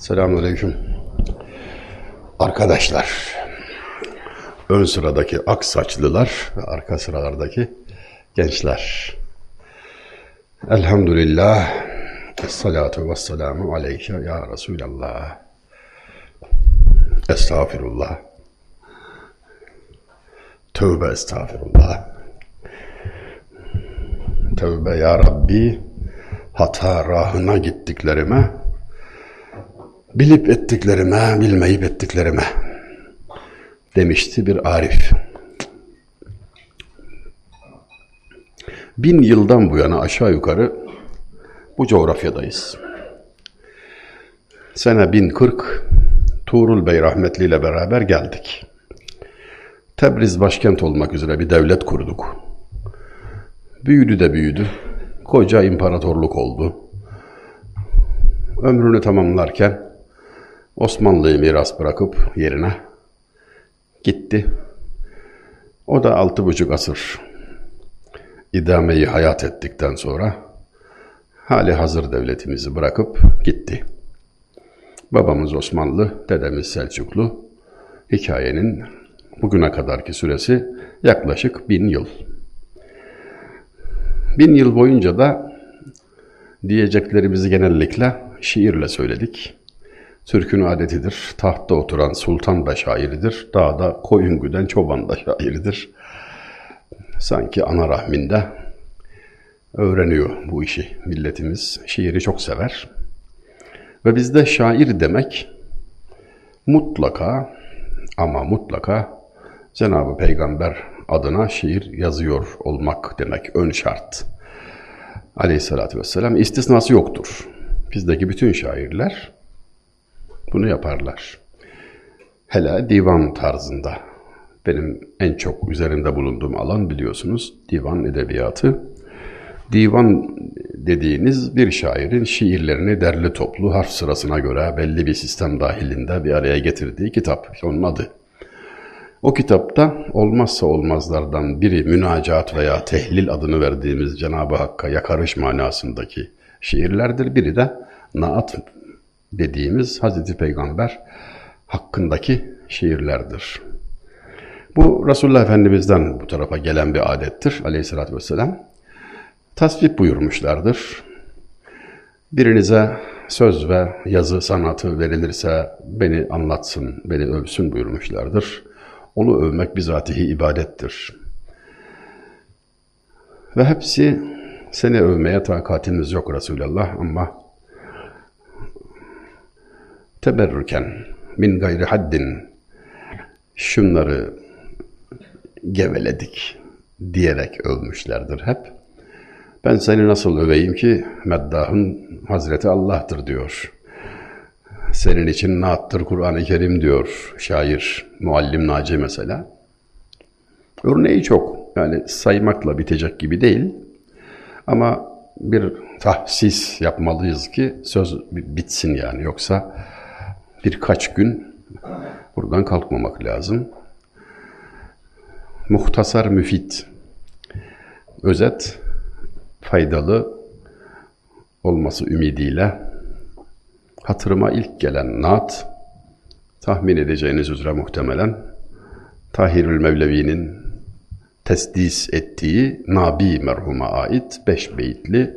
Selamünaleyküm. Arkadaşlar, ön sıradaki ak saçlılar ve arka sıralardaki gençler. Elhamdülillah, Esselatu vesselamu aleyke ya Resulallah. Estağfirullah. Tövbe estağfirullah. Tövbe ya Rabbi, hata rahına gittiklerime, bilip ettiklerime, bilmeyip ettiklerime demişti bir Arif. Bin yıldan bu yana aşağı yukarı bu coğrafyadayız. Sene 1040 Tuğrul Bey rahmetli ile beraber geldik. Tebriz başkent olmak üzere bir devlet kurduk. Büyüdü de büyüdü. Koca imparatorluk oldu. Ömrünü tamamlarken Osmanlı'yı miras bırakıp yerine gitti. O da altı buçuk asır idameyi hayat ettikten sonra hali hazır devletimizi bırakıp gitti. Babamız Osmanlı, dedemiz Selçuklu. Hikayenin bugüne kadarki süresi yaklaşık bin yıl. Bin yıl boyunca da diyeceklerimizi genellikle şiirle söyledik. Türk'ün adetidir. Tahtta oturan sultan da şairidir. Dağda koyun güden çoban da şairidir. Sanki ana rahminde öğreniyor bu işi milletimiz. Şiiri çok sever. Ve bizde şair demek mutlaka ama mutlaka Cenab-ı Peygamber adına şiir yazıyor olmak demek ön şart. Aleyhissalatü vesselam istisnası yoktur. Bizdeki bütün şairler bunu yaparlar. Hele divan tarzında. Benim en çok üzerinde bulunduğum alan biliyorsunuz divan edebiyatı. Divan dediğiniz bir şairin şiirlerini derli toplu harf sırasına göre belli bir sistem dahilinde bir araya getirdiği kitap. Onun adı. O kitapta olmazsa olmazlardan biri münacat veya tehlil adını verdiğimiz Cenab-ı Hakk'a yakarış manasındaki şiirlerdir. Biri de naat dediğimiz Hazreti Peygamber hakkındaki şiirlerdir. Bu Resulullah Efendimiz'den bu tarafa gelen bir adettir aleyhissalatü vesselam. Tasvip buyurmuşlardır. Birinize söz ve yazı sanatı verilirse beni anlatsın, beni övsün buyurmuşlardır. Onu övmek bizatihi ibadettir. Ve hepsi seni övmeye takatimiz yok Resulallah ama teberrüken min gayri haddin şunları geveledik diyerek övmüşlerdir hep. Ben seni nasıl öveyim ki meddahın Hazreti Allah'tır diyor. Senin için naattır Kur'an-ı Kerim diyor şair, muallim Naci mesela. Örneği çok. Yani saymakla bitecek gibi değil. Ama bir tahsis yapmalıyız ki söz bitsin yani. Yoksa birkaç gün buradan kalkmamak lazım. Muhtasar müfit. Özet, faydalı olması ümidiyle hatırıma ilk gelen naat, tahmin edeceğiniz üzere muhtemelen Tahirül Mevlevi'nin tesdis ettiği Nabi merhuma ait beş beyitli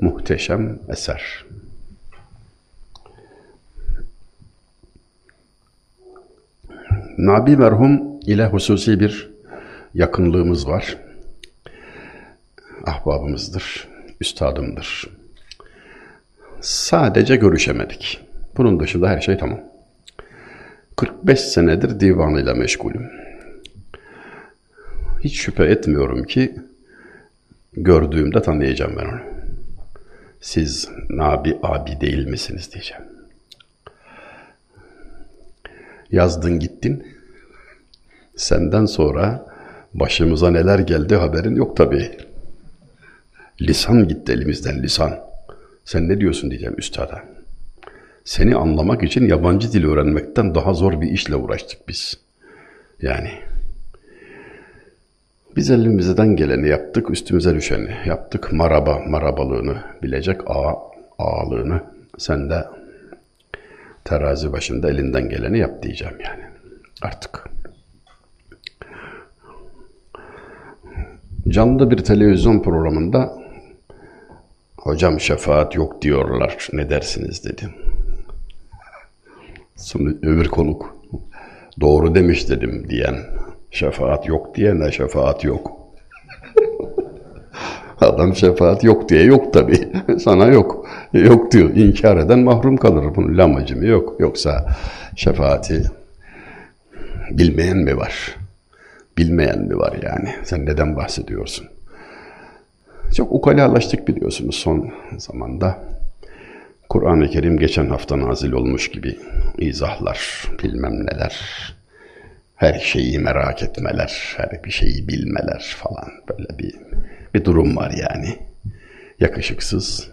muhteşem eser. Nabi merhum ile hususi bir yakınlığımız var. Ahbabımızdır, üstadımdır. Sadece görüşemedik. Bunun dışında her şey tamam. 45 senedir divanıyla meşgulüm. Hiç şüphe etmiyorum ki gördüğümde tanıyacağım ben onu. Siz Nabi abi değil misiniz diyeceğim. Yazdın gittin. Senden sonra başımıza neler geldi haberin yok tabii. Lisan gitti elimizden lisan. Sen ne diyorsun diyeceğim üstada. Seni anlamak için yabancı dil öğrenmekten daha zor bir işle uğraştık biz. Yani biz elimizden geleni yaptık, üstümüze düşeni yaptık. Maraba, marabalığını bilecek, ağa, ağalığını. Sen de terazi başında elinden geleni yap diyeceğim yani. Artık. Canlı bir televizyon programında hocam şefaat yok diyorlar ne dersiniz dedim. Sonra öbür konuk doğru demiş dedim diyen şefaat yok diyene şefaat yok. Adam şefaat yok diye yok tabi. Sana yok. Yok diyor. İnkar eden mahrum kalır. Bunun lamacı mı yok. Yoksa şefaati bilmeyen mi var? Bilmeyen mi var yani? Sen neden bahsediyorsun? Çok ukalalaştık biliyorsunuz son zamanda. Kur'an-ı Kerim geçen hafta nazil olmuş gibi izahlar, bilmem neler, her şeyi merak etmeler, her bir şeyi bilmeler falan böyle bir bir durum var yani. Yakışıksız,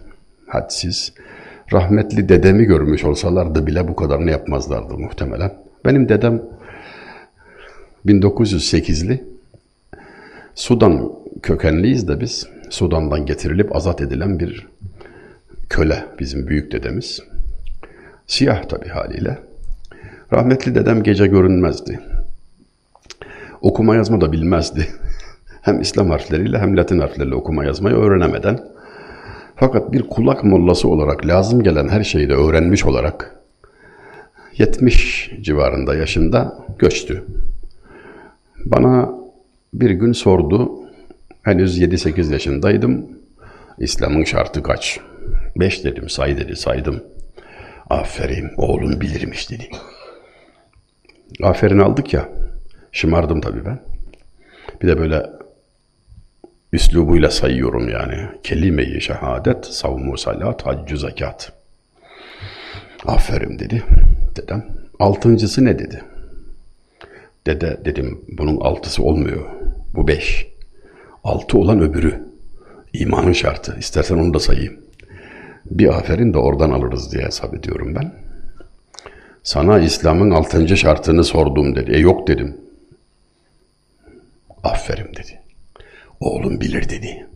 hadsiz. Rahmetli dedemi görmüş olsalardı bile bu kadar ne yapmazlardı muhtemelen. Benim dedem 1908'li. Sudan kökenliyiz de biz. Sudan'dan getirilip azat edilen bir köle bizim büyük dedemiz. Siyah tabi haliyle. Rahmetli dedem gece görünmezdi. Okuma yazma da bilmezdi. Hem İslam harfleriyle hem Latin harfleriyle okuma yazmayı öğrenemeden fakat bir kulak mollası olarak lazım gelen her şeyi de öğrenmiş olarak 70 civarında yaşında göçtü. Bana bir gün sordu. Henüz 7-8 yaşındaydım. İslam'ın şartı kaç? 5 dedim, say dedi, saydım. Aferin, oğlum bilirmiş dedi. Aferin aldık ya. Şımardım tabii ben. Bir de böyle üslubuyla sayıyorum yani. Kelime-i şehadet, savmu salat, haccü zekat. Aferin dedi dedem. Altıncısı ne dedi? Dede dedim bunun altısı olmuyor. Bu beş. Altı olan öbürü. İmanın şartı. İstersen onu da sayayım. Bir aferin de oradan alırız diye hesap ediyorum ben. Sana İslam'ın altıncı şartını sordum dedi. E yok dedim. Aferin dedi. Oğlum bilir dedi.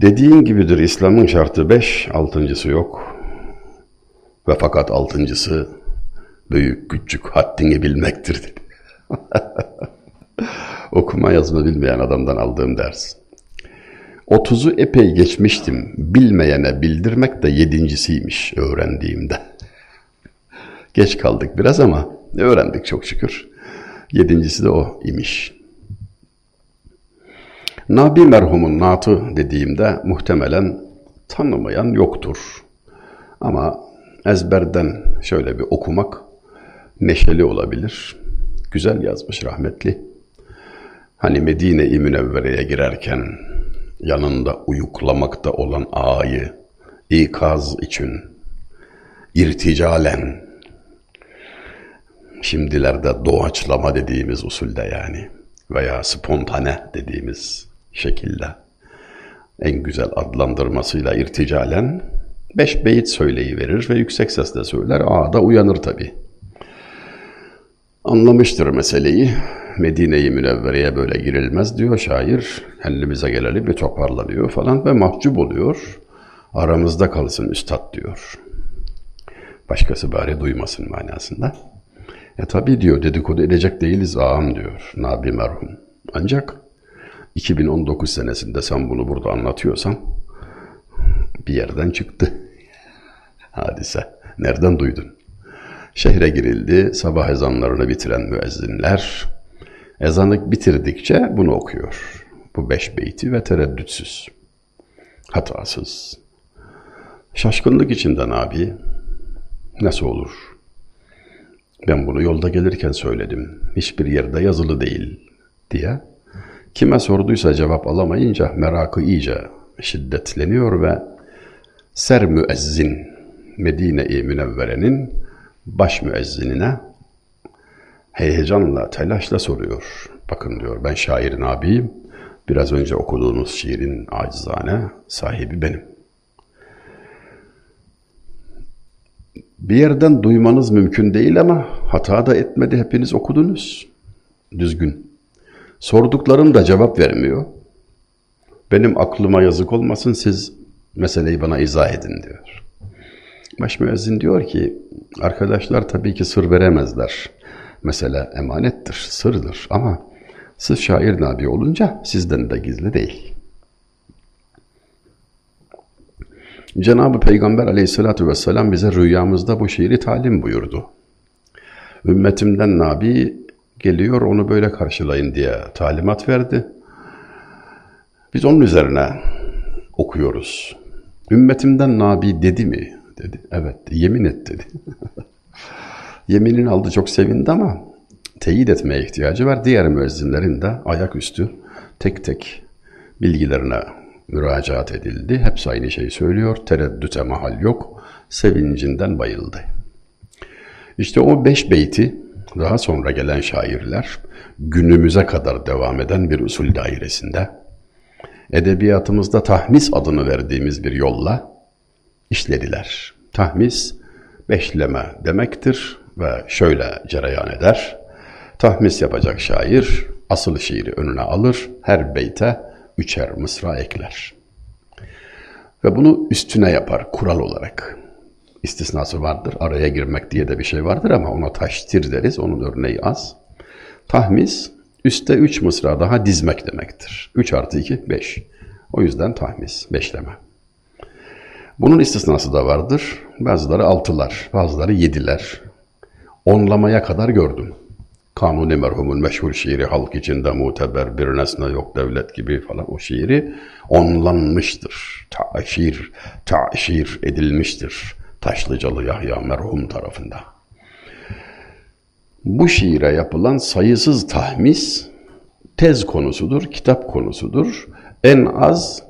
Dediğin gibidir İslam'ın şartı beş, altıncısı yok. Ve fakat altıncısı büyük küçük haddini bilmektir dedi. Okuma yazma bilmeyen adamdan aldığım ders. Otuzu epey geçmiştim. Bilmeyene bildirmek de yedincisiymiş öğrendiğimde. Geç kaldık biraz ama öğrendik çok şükür. Yedincisi de o imiş. Nabi merhumun natı dediğimde muhtemelen tanımayan yoktur. Ama ezberden şöyle bir okumak neşeli olabilir. Güzel yazmış rahmetli. Hani Medine-i Münevvere'ye girerken yanında uyuklamakta olan ağayı ikaz için irticalen şimdilerde doğaçlama dediğimiz usulde yani veya spontane dediğimiz şekilde en güzel adlandırmasıyla irticalen beş beyit söyleyiverir ve yüksek sesle söyler. Aa da uyanır tabi. Anlamıştır meseleyi. Medine-i Münevvere'ye böyle girilmez diyor şair. Kendimize gelelim bir toparlanıyor falan ve mahcup oluyor. Aramızda kalsın üstad diyor. Başkası bari duymasın manasında. E tabi diyor dedikodu edecek değiliz ağam diyor Nabi merhum. Ancak 2019 senesinde sen bunu burada anlatıyorsan bir yerden çıktı hadise. Nereden duydun? Şehre girildi, sabah ezanlarını bitiren müezzinler ezanı bitirdikçe bunu okuyor. Bu beş beyti ve tereddütsüz, hatasız. Şaşkınlık içinden abi, nasıl olur? Ben bunu yolda gelirken söyledim, hiçbir yerde yazılı değil diye. Kime sorduysa cevap alamayınca merakı iyice şiddetleniyor ve ser müezzin Medine-i Münevvere'nin baş müezzinine heyecanla, telaşla soruyor. Bakın diyor ben şairin abiyim. Biraz önce okuduğunuz şiirin acizane sahibi benim. Bir yerden duymanız mümkün değil ama hata da etmedi hepiniz okudunuz. Düzgün. Sorduklarım da cevap vermiyor. Benim aklıma yazık olmasın siz meseleyi bana izah edin diyor. Baş müezzin diyor ki, arkadaşlar tabii ki sır veremezler. Mesela emanettir, sırdır ama siz şair nabi olunca sizden de gizli değil. Cenab-ı Peygamber aleyhissalatü vesselam bize rüyamızda bu şiiri talim buyurdu. Ümmetimden nabi geliyor onu böyle karşılayın diye talimat verdi. Biz onun üzerine okuyoruz. Ümmetimden nabi dedi mi? Dedi. Evet, yemin et dedi. Yeminin aldı çok sevindi ama teyit etmeye ihtiyacı var. Diğer müezzinlerin de ayaküstü tek tek bilgilerine müracaat edildi. Hepsi aynı şeyi söylüyor. Tereddüte mahal yok. Sevincinden bayıldı. İşte o beş beyti daha sonra gelen şairler günümüze kadar devam eden bir usul dairesinde edebiyatımızda tahmis adını verdiğimiz bir yolla işlediler. Tahmis beşleme demektir ve şöyle cereyan eder. Tahmis yapacak şair asıl şiiri önüne alır, her beyte üçer mısra ekler. Ve bunu üstüne yapar kural olarak. İstisnası vardır, araya girmek diye de bir şey vardır ama ona taştir deriz, onun örneği az. Tahmis, üstte üç mısra daha dizmek demektir. Üç artı iki, beş. O yüzden tahmis, beşleme. Bunun istisnası da vardır. Bazıları altılar, bazıları yediler. Onlamaya kadar gördüm. Kanuni merhumun meşhur şiiri halk içinde muteber bir nesne yok devlet gibi falan o şiiri onlanmıştır. Taşir, taşir edilmiştir. Taşlıcalı Yahya merhum tarafında. Bu şiire yapılan sayısız tahmis tez konusudur, kitap konusudur. En az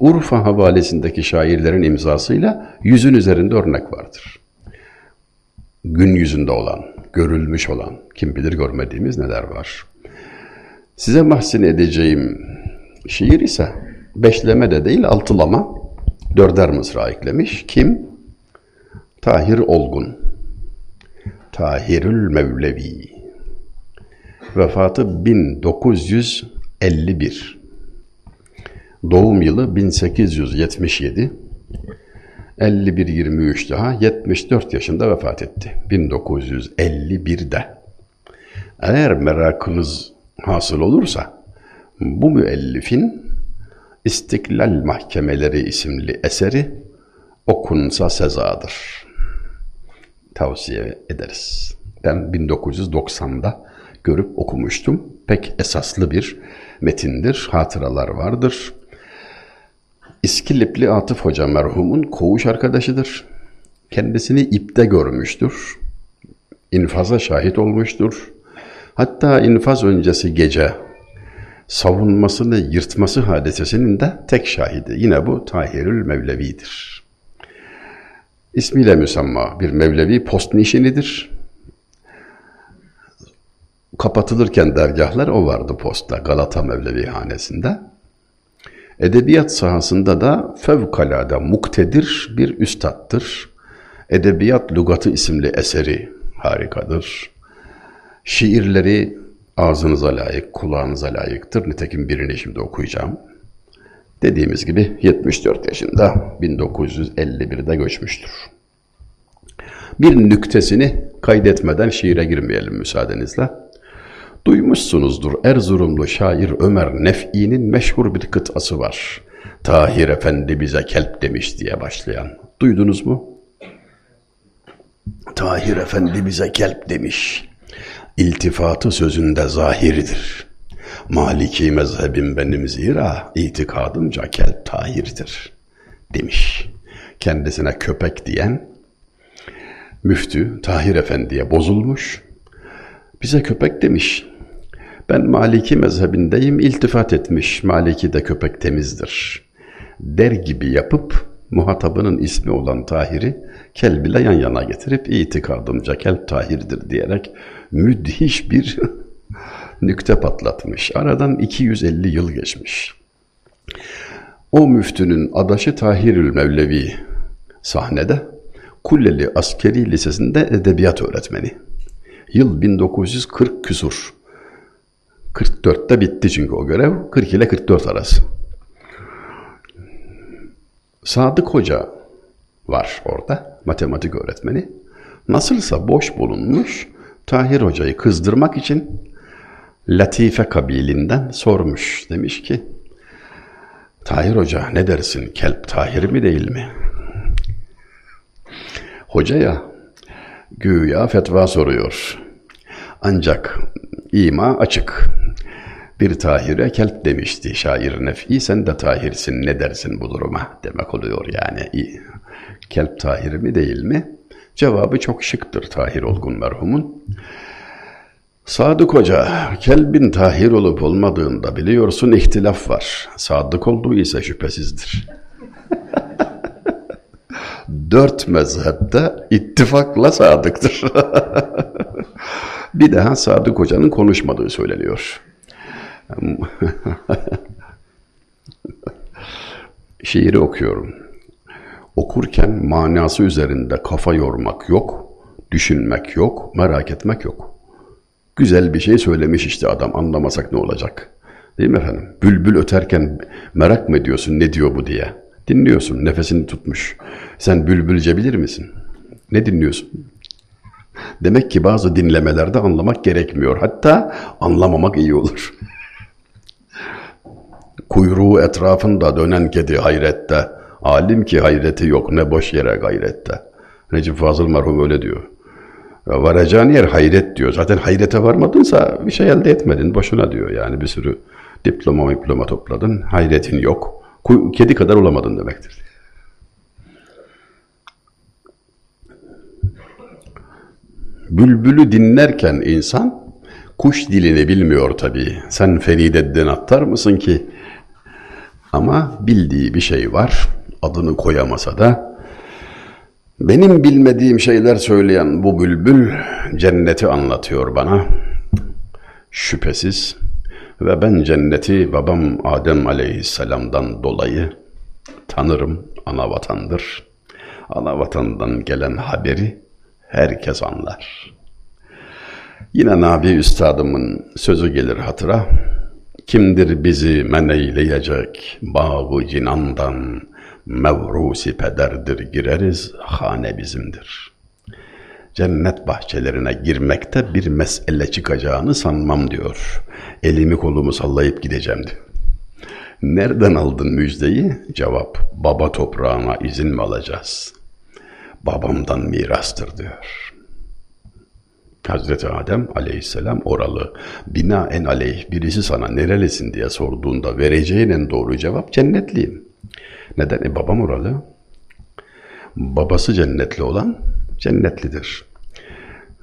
Urfa havalesindeki şairlerin imzasıyla yüzün üzerinde örnek vardır. Gün yüzünde olan, görülmüş olan, kim bilir görmediğimiz neler var. Size mahsin edeceğim şiir ise beşleme de değil altılama, dörder mısra eklemiş. Kim? Tahir Olgun. Tahirül Mevlevi. Vefatı 1951. Doğum yılı 1877. 51-23 daha 74 yaşında vefat etti. 1951'de. Eğer merakınız hasıl olursa bu müellifin İstiklal Mahkemeleri isimli eseri okunsa sezadır. Tavsiye ederiz. Ben 1990'da görüp okumuştum. Pek esaslı bir metindir, hatıralar vardır. İskilipli Atıf Hoca merhumun koğuş arkadaşıdır. Kendisini ipte görmüştür. İnfaza şahit olmuştur. Hatta infaz öncesi gece savunmasını yırtması hadisesinin de tek şahidi. Yine bu Tahirül Mevlevi'dir. İsmiyle müsemma bir Mevlevi post nişinidir. Kapatılırken dergahlar o vardı posta Galata Mevlevi hanesinde. Edebiyat sahasında da fevkalade muktedir bir üstattır. Edebiyat Lugatı isimli eseri harikadır. Şiirleri ağzınıza layık, kulağınıza layıktır. Nitekim birini şimdi okuyacağım. Dediğimiz gibi 74 yaşında 1951'de göçmüştür. Bir nüktesini kaydetmeden şiire girmeyelim müsaadenizle. Duymuşsunuzdur Erzurumlu şair Ömer Nef'i'nin meşhur bir kıtası var. Tahir Efendi bize kelp demiş diye başlayan. Duydunuz mu? Tahir Efendi bize kelp demiş. İltifatı sözünde zahiridir. Maliki mezhebim benim zira itikadımca kelp tahirdir demiş. Kendisine köpek diyen müftü Tahir Efendi'ye bozulmuş. Bize köpek demiş. Ben Maliki mezhebindeyim, iltifat etmiş. Maliki de köpek temizdir. Der gibi yapıp muhatabının ismi olan Tahir'i kelb ile yan yana getirip itikadımca kelp Tahir'dir diyerek müthiş bir nükte patlatmış. Aradan 250 yıl geçmiş. O müftünün adaşı Tahirül Mevlevi sahnede Kulleli Askeri Lisesi'nde edebiyat öğretmeni. Yıl 1940 küsur. 44'te bitti çünkü o görev. 40 ile 44 arası. Sadık Hoca var orada. matematik öğretmeni. Nasılsa boş bulunmuş, Tahir Hoca'yı kızdırmak için Latife kabilinden sormuş. Demiş ki, Tahir Hoca ne dersin? Kelp Tahir mi değil mi? Hocaya güya fetva soruyor. Ancak ima açık. Bir tahire kelp demişti şair Nef'i, sen de tahirsin ne dersin bu duruma demek oluyor yani. Kelp tahir mi değil mi? Cevabı çok şıktır Tahir Olgun merhumun. Sadık Hoca, kelbin tahir olup olmadığında biliyorsun ihtilaf var. Sadık olduğu ise şüphesizdir. Dört mezhepte ittifakla sadıktır. bir daha Sadık Hoca'nın konuşmadığı söyleniyor. Şiiri okuyorum. Okurken manası üzerinde kafa yormak yok, düşünmek yok, merak etmek yok. Güzel bir şey söylemiş işte adam anlamasak ne olacak? Değil mi efendim? Bülbül öterken merak mı ediyorsun ne diyor bu diye? Dinliyorsun nefesini tutmuş. Sen bülbülce bilir misin? Ne dinliyorsun? Demek ki bazı dinlemelerde anlamak gerekmiyor. Hatta anlamamak iyi olur. Kuyruğu etrafında dönen kedi hayrette. Alim ki hayreti yok ne boş yere gayrette. Necip Fazıl merhum öyle diyor. Varacağın yer hayret diyor. Zaten hayrete varmadınsa bir şey elde etmedin. Boşuna diyor yani bir sürü diploma diploma topladın. Hayretin yok. Kedi kadar olamadın demektir. Bülbülü dinlerken insan kuş dilini bilmiyor tabii. Sen Feride'den attar mısın ki? Ama bildiği bir şey var. Adını koyamasa da benim bilmediğim şeyler söyleyen bu bülbül cenneti anlatıyor bana. Şüphesiz ve ben cenneti babam Adem aleyhisselamdan dolayı tanırım. Ana vatandır. Ana vatandan gelen haberi herkes anlar. Yine Nabi Üstadımın sözü gelir hatıra. Kimdir bizi men eyleyecek bağı cinandan mevrusi pederdir gireriz hane bizimdir. Cennet bahçelerine girmekte bir mesele çıkacağını sanmam diyor. Elimi kolumu sallayıp gideceğim diyor. Nereden aldın müjdeyi? Cevap, baba toprağına izin mi alacağız? Babamdan mirastır diyor. Hazreti Adem aleyhisselam oralı. Binaen aleyh birisi sana nerelisin diye sorduğunda vereceğin en doğru cevap cennetliyim. Neden? E babam oralı. Babası cennetli olan cennetlidir.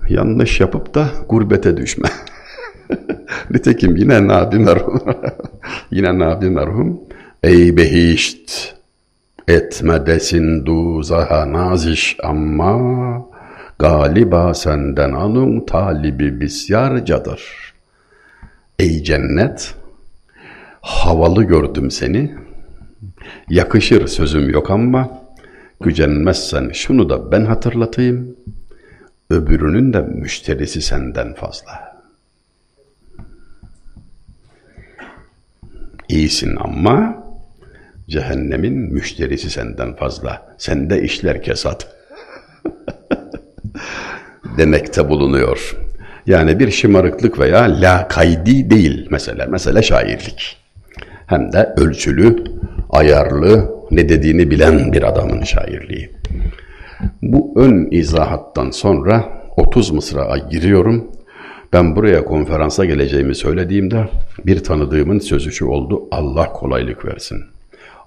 Yanlış yapıp da gurbete düşme. Nitekim yine Nabi merhum. yine Nabi merhum. Ey behişt etmedesin duzaha naziş ama galiba senden anun talibi bisyarcadır. Ey cennet, havalı gördüm seni, yakışır sözüm yok ama gücenmezsen şunu da ben hatırlatayım, öbürünün de müşterisi senden fazla. İyisin ama cehennemin müşterisi senden fazla. Sende işler kesat. demekte bulunuyor. Yani bir şımarıklık veya lakaydi değil mesela. Mesela şairlik. Hem de ölçülü, ayarlı, ne dediğini bilen bir adamın şairliği. Bu ön izahattan sonra 30 mısra'a giriyorum. Ben buraya konferansa geleceğimi söylediğimde bir tanıdığımın sözü şu oldu. Allah kolaylık versin.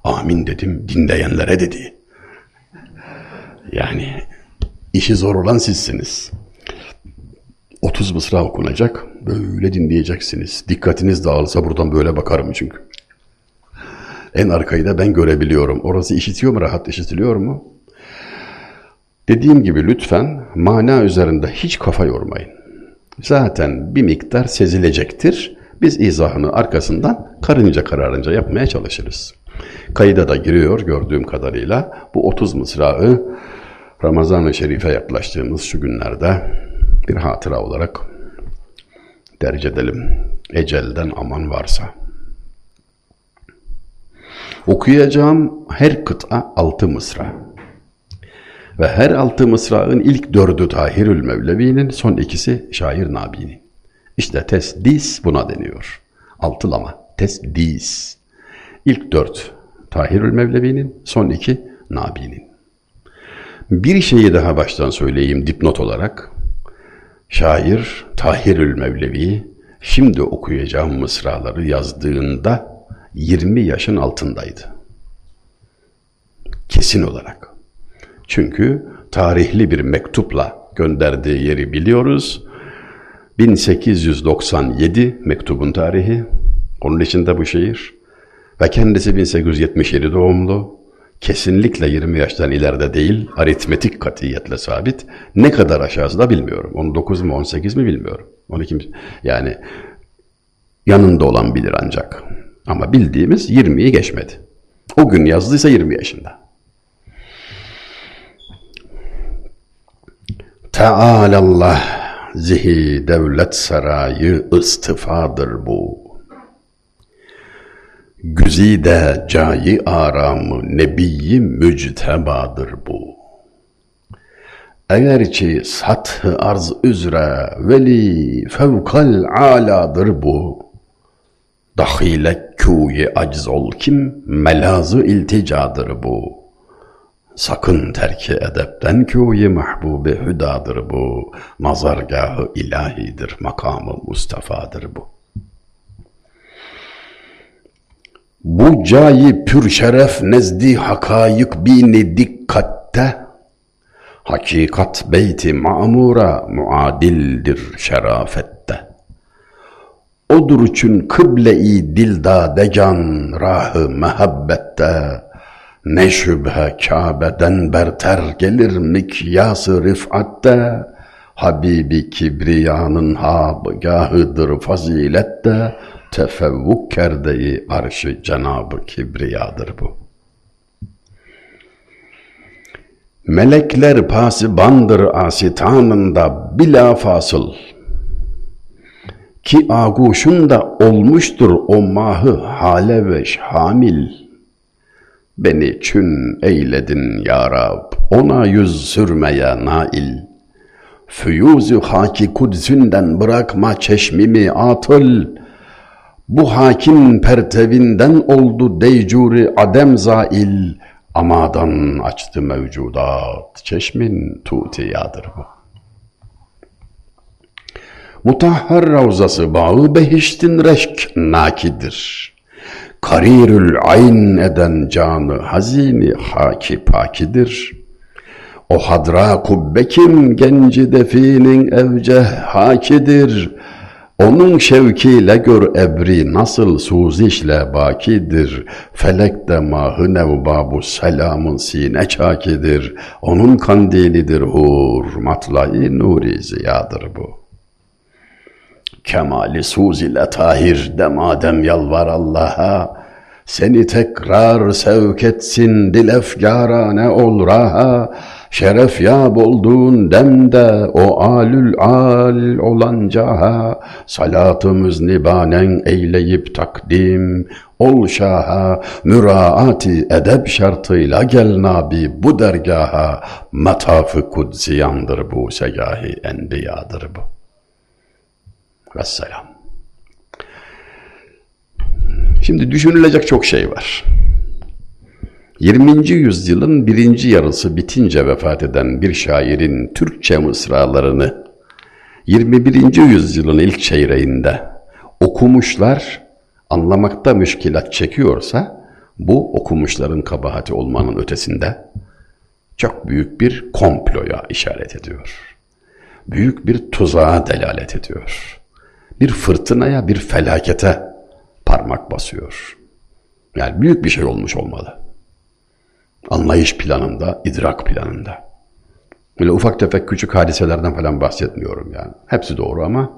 Amin dedim, dinleyenlere dedi. Yani işi zor olan sizsiniz. 30 mısra okunacak, böyle dinleyeceksiniz. Dikkatiniz dağılsa buradan böyle bakarım çünkü. En arkayı da ben görebiliyorum. Orası işitiyor mu, rahat işitiliyor mu? Dediğim gibi lütfen mana üzerinde hiç kafa yormayın. Zaten bir miktar sezilecektir. Biz izahını arkasından karınca kararınca yapmaya çalışırız. Kayıda da giriyor gördüğüm kadarıyla. Bu 30 mısrağı Ramazan-ı Şerif'e yaklaştığımız şu günlerde bir hatıra olarak derc edelim. Ecelden aman varsa. Okuyacağım her kıta altı mısra. Ve her altı mısrağın ilk dördü Tahirül Mevlevi'nin, son ikisi Şair Nabi'nin. İşte tesdis buna deniyor. Altılama, tesdis. İlk dört Tahirül Mevlevi'nin, son iki Nabi'nin. Bir şeyi daha baştan söyleyeyim dipnot olarak. Şair Tahirül Mevlevi şimdi okuyacağım mısraları yazdığında 20 yaşın altındaydı. Kesin olarak. Çünkü tarihli bir mektupla gönderdiği yeri biliyoruz. 1897 mektubun tarihi. Onun içinde bu şehir. Ve kendisi 1877 doğumlu. Kesinlikle 20 yaştan ileride değil, aritmetik katiyetle sabit. Ne kadar aşağısı da bilmiyorum. 19 mu 18 mi bilmiyorum. 12 mi? Yani yanında olan bilir ancak. Ama bildiğimiz 20'yi geçmedi. O gün yazdıysa 20 yaşında. Tealallah zihi devlet sarayı istifadır bu. Güzide cayi aramı nebiyi müctebadır bu. Eğer ki sathı arz üzere veli fevkal aladır bu. Dahile kûye aciz ol kim melazı ilticadır bu. Sakın terki edepten kûye mahbubi hüdadır bu. Nazargahı ilahidir, makamı Mustafa'dır bu. Bu cayi pür şeref nezdi hakayık bini dikkatte, hakikat beyti ma'mura muadildir şerafette. Odur için kıble-i dildade can rahı mehabbette, ne şüphe Kabe'den berter gelir mikyası rifatte, Habibi Kibriya'nın habgahıdır fazilette, tefevvuk kerdeyi arşı Cenab-ı Kibriya'dır bu. Melekler pasibandır asitanında bila fasıl. Ki aguşunda olmuştur o mahı hale ve hamil. Beni çün eyledin ya Rab, ona yüz sürmeye nail. Füyuzu haki kudsünden bırakma çeşmimi atıl. Bu hakim pertevinden oldu deycuri adem zail. Amadan açtı mevcudat, çeşmin tutiyadır bu. Mutahhar ravzası bağı behiştin reşk nakidir. Karirül ayn eden canı hazini haki pakidir. O hadra kubbekin genci definin evceh hakidir. Onun şevkiyle gör ebri nasıl suzişle bakidir. Felekte mahı nevbabu selamın sine çakidir. Onun kandilidir hur, matlayı nuri ziyadır bu. Kemali suz ile tahir demadem yalvar Allah'a. Seni tekrar sevk etsin dil efkarane ol raha. Şeref yab olduğun demde o alül al olancaha salatımız nibanen eyleyip takdim ol şaha müraati edep şartıyla gel nabi bu dergaha matafı kudziyandır bu segahi enbiyadır bu. Vesselam. Şimdi düşünülecek çok şey var. 20. yüzyılın birinci yarısı bitince vefat eden bir şairin Türkçe mısralarını 21. yüzyılın ilk çeyreğinde okumuşlar anlamakta müşkilat çekiyorsa bu okumuşların kabahati olmanın ötesinde çok büyük bir komploya işaret ediyor. Büyük bir tuzağa delalet ediyor. Bir fırtınaya, bir felakete parmak basıyor. Yani büyük bir şey olmuş olmalı anlayış planında, idrak planında. Böyle ufak tefek küçük hadiselerden falan bahsetmiyorum yani. Hepsi doğru ama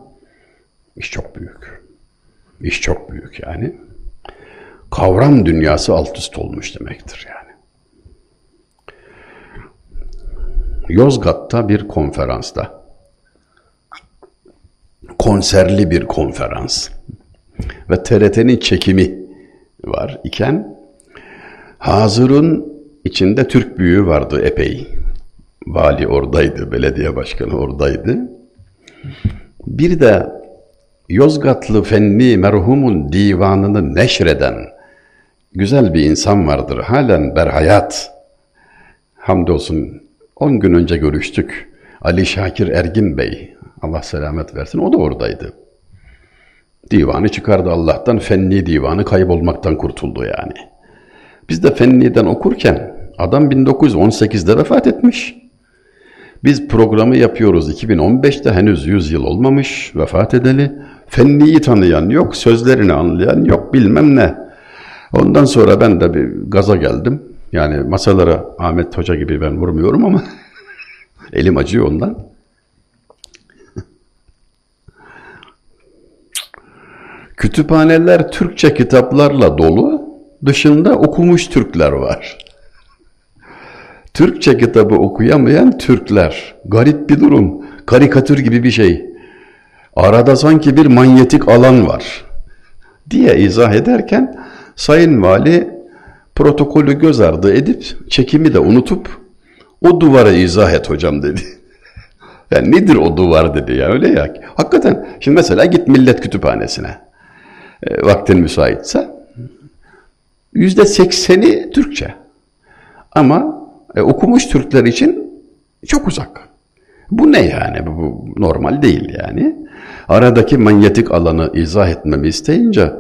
iş çok büyük. İş çok büyük yani. Kavram dünyası alt üst olmuş demektir yani. Yozgat'ta bir konferansta konserli bir konferans ve TRT'nin çekimi var iken Hazır'ın İçinde Türk büyüğü vardı epey. Vali oradaydı, belediye başkanı oradaydı. Bir de Yozgatlı Fenni merhumun divanını neşreden güzel bir insan vardır. Halen berhayat. Hamdolsun 10 gün önce görüştük. Ali Şakir Ergin Bey. Allah selamet versin. O da oradaydı. Divanı çıkardı Allah'tan. Fenni divanı kaybolmaktan kurtuldu yani. Biz de Fenni'den okurken adam 1918'de vefat etmiş. Biz programı yapıyoruz 2015'te henüz 100 yıl olmamış vefat edeli. Fenni'yi tanıyan yok, sözlerini anlayan yok bilmem ne. Ondan sonra ben de bir gaza geldim. Yani masalara Ahmet Hoca gibi ben vurmuyorum ama elim acıyor ondan. Kütüphaneler Türkçe kitaplarla dolu, dışında okumuş Türkler var. Türkçe kitabı okuyamayan Türkler. Garip bir durum. Karikatür gibi bir şey. Arada sanki bir manyetik alan var. Diye izah ederken Sayın Vali protokolü göz ardı edip çekimi de unutup o duvara izah et hocam dedi. yani nedir o duvar dedi ya öyle ya. Hakikaten şimdi mesela git millet kütüphanesine. E, vaktin müsaitse yüzde sekseni Türkçe. Ama e, okumuş Türkler için çok uzak. Bu ne yani? Bu, bu normal değil yani. Aradaki manyetik alanı izah etmemi isteyince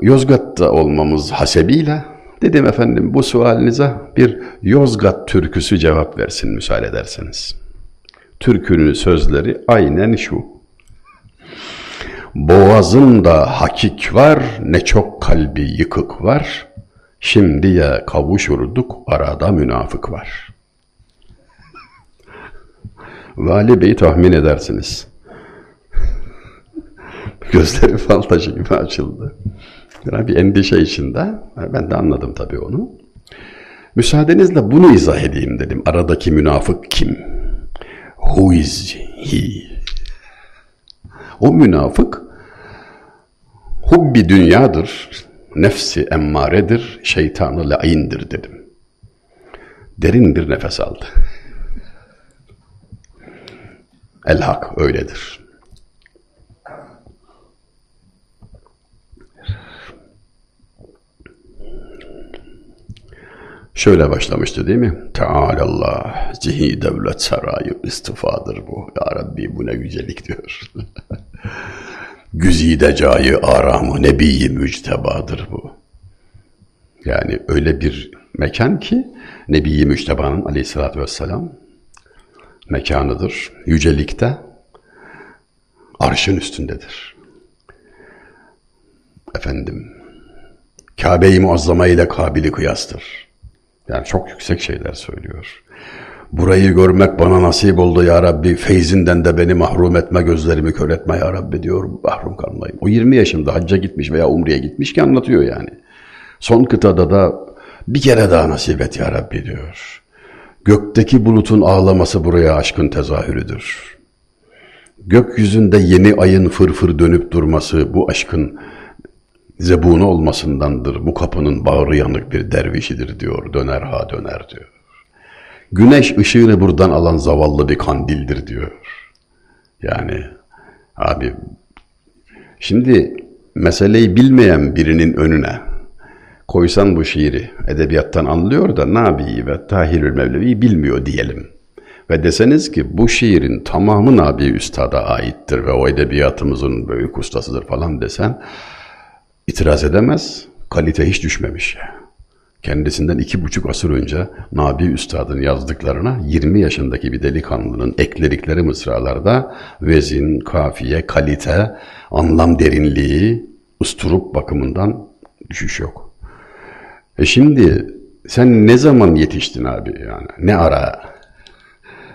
Yozgat'ta olmamız hasebiyle dedim efendim bu sualinize bir Yozgat türküsü cevap versin müsaade ederseniz. Türkünün sözleri aynen şu. Boğazında hakik var, ne çok kalbi yıkık var. Şimdiye kavuşurduk, arada münafık var. Vali Bey'i tahmin edersiniz. Gözleri fal taşı gibi açıldı. Yani bir endişe içinde. Ben de anladım tabii onu. Müsaadenizle bunu izah edeyim dedim. Aradaki münafık kim? Who is he? O münafık hubbi dünyadır, nefsi emmaredir, şeytanı laindir dedim. Derin bir nefes aldı. El hak öyledir. Şöyle başlamıştı değil mi? Tealallah, zihi devlet sarayı istifadır bu. Ya Rabbi bu ne yücelik diyor. Güzide cayı aramı nebiyi müctebadır bu. Yani öyle bir mekan ki Nebi-i Müçteba'nın aleyhissalatü vesselam mekanıdır. Yücelikte arşın üstündedir. Efendim, Kabe-i Muazzama ile kabili kıyastır. Yani çok yüksek şeyler söylüyor. Burayı görmek bana nasip oldu ya Rabbi. Feyzinden de beni mahrum etme, gözlerimi kör etme ya Rabbi diyor. Mahrum kalmayayım. O 20 yaşında hacca gitmiş veya umreye gitmiş ki anlatıyor yani. Son kıtada da bir kere daha nasip et ya Rabbi diyor. Gökteki bulutun ağlaması buraya aşkın tezahürüdür. Gökyüzünde yeni ayın fırfır dönüp durması bu aşkın zebunu olmasındandır. Bu kapının bağrı yanık bir dervişidir diyor. Döner ha döner diyor. Güneş ışığını buradan alan zavallı bir kandildir diyor. Yani abi şimdi meseleyi bilmeyen birinin önüne koysan bu şiiri edebiyattan anlıyor da Nabi'yi ve Tahirül Mevlevi'yi bilmiyor diyelim. Ve deseniz ki bu şiirin tamamı Nabi Üstad'a aittir ve o edebiyatımızın büyük ustasıdır falan desen itiraz edemez. Kalite hiç düşmemiş. Kendisinden iki buçuk asır önce Nabi Üstad'ın yazdıklarına 20 yaşındaki bir delikanlının ekledikleri mısralarda vezin, kafiye, kalite, anlam derinliği, usturup bakımından düşüş yok. E şimdi sen ne zaman yetiştin abi yani? Ne ara?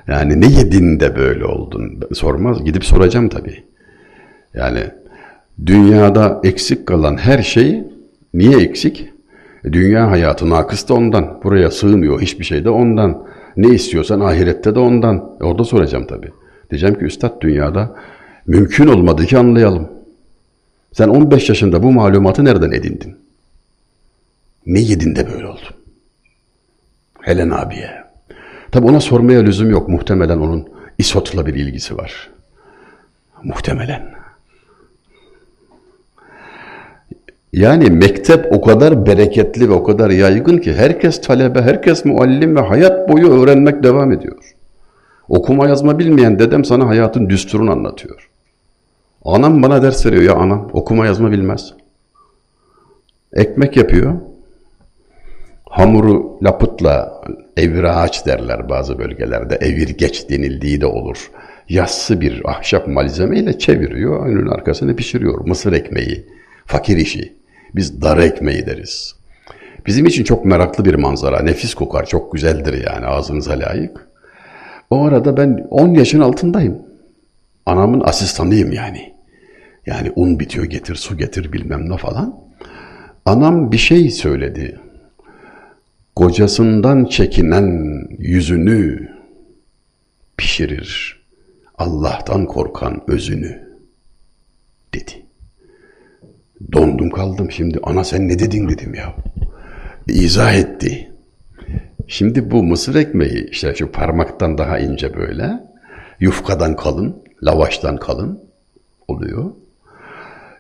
Yani ne yedin de böyle oldun? Sormaz. Gidip soracağım tabii. Yani dünyada eksik kalan her şey niye eksik? Dünya hayatı nakıs da ondan. Buraya sığmıyor hiçbir şey de ondan. Ne istiyorsan ahirette de ondan. E orada soracağım tabii. Diyeceğim ki üstad dünyada mümkün olmadı ki anlayalım. Sen 15 yaşında bu malumatı nereden edindin? Ne yedin de böyle oldu? Helen abiye. Tabi ona sormaya lüzum yok. Muhtemelen onun İsot'la bir ilgisi var. Muhtemelen. Yani mektep o kadar bereketli ve o kadar yaygın ki herkes talebe, herkes muallim ve hayat boyu öğrenmek devam ediyor. Okuma yazma bilmeyen dedem sana hayatın düsturunu anlatıyor. Anam bana ders veriyor ya anam okuma yazma bilmez. Ekmek yapıyor. Hamuru lapıtla evraç derler bazı bölgelerde. Evir geç denildiği de olur. Yassı bir ahşap malzemeyle çeviriyor. Önün arkasını pişiriyor. Mısır ekmeği. Fakir işi. Biz dar ekmeği deriz. Bizim için çok meraklı bir manzara. Nefis kokar. Çok güzeldir yani ağzınıza layık. O arada ben 10 yaşın altındayım. Anamın asistanıyım yani. Yani un bitiyor getir su getir bilmem ne falan. Anam bir şey söyledi. Kocasından çekinen yüzünü pişirir. Allah'tan korkan özünü dedi. Dondum kaldım şimdi. Ana sen ne dedin dedim ya. İzah etti. Şimdi bu mısır ekmeği işte şu parmaktan daha ince böyle. Yufkadan kalın, lavaştan kalın oluyor.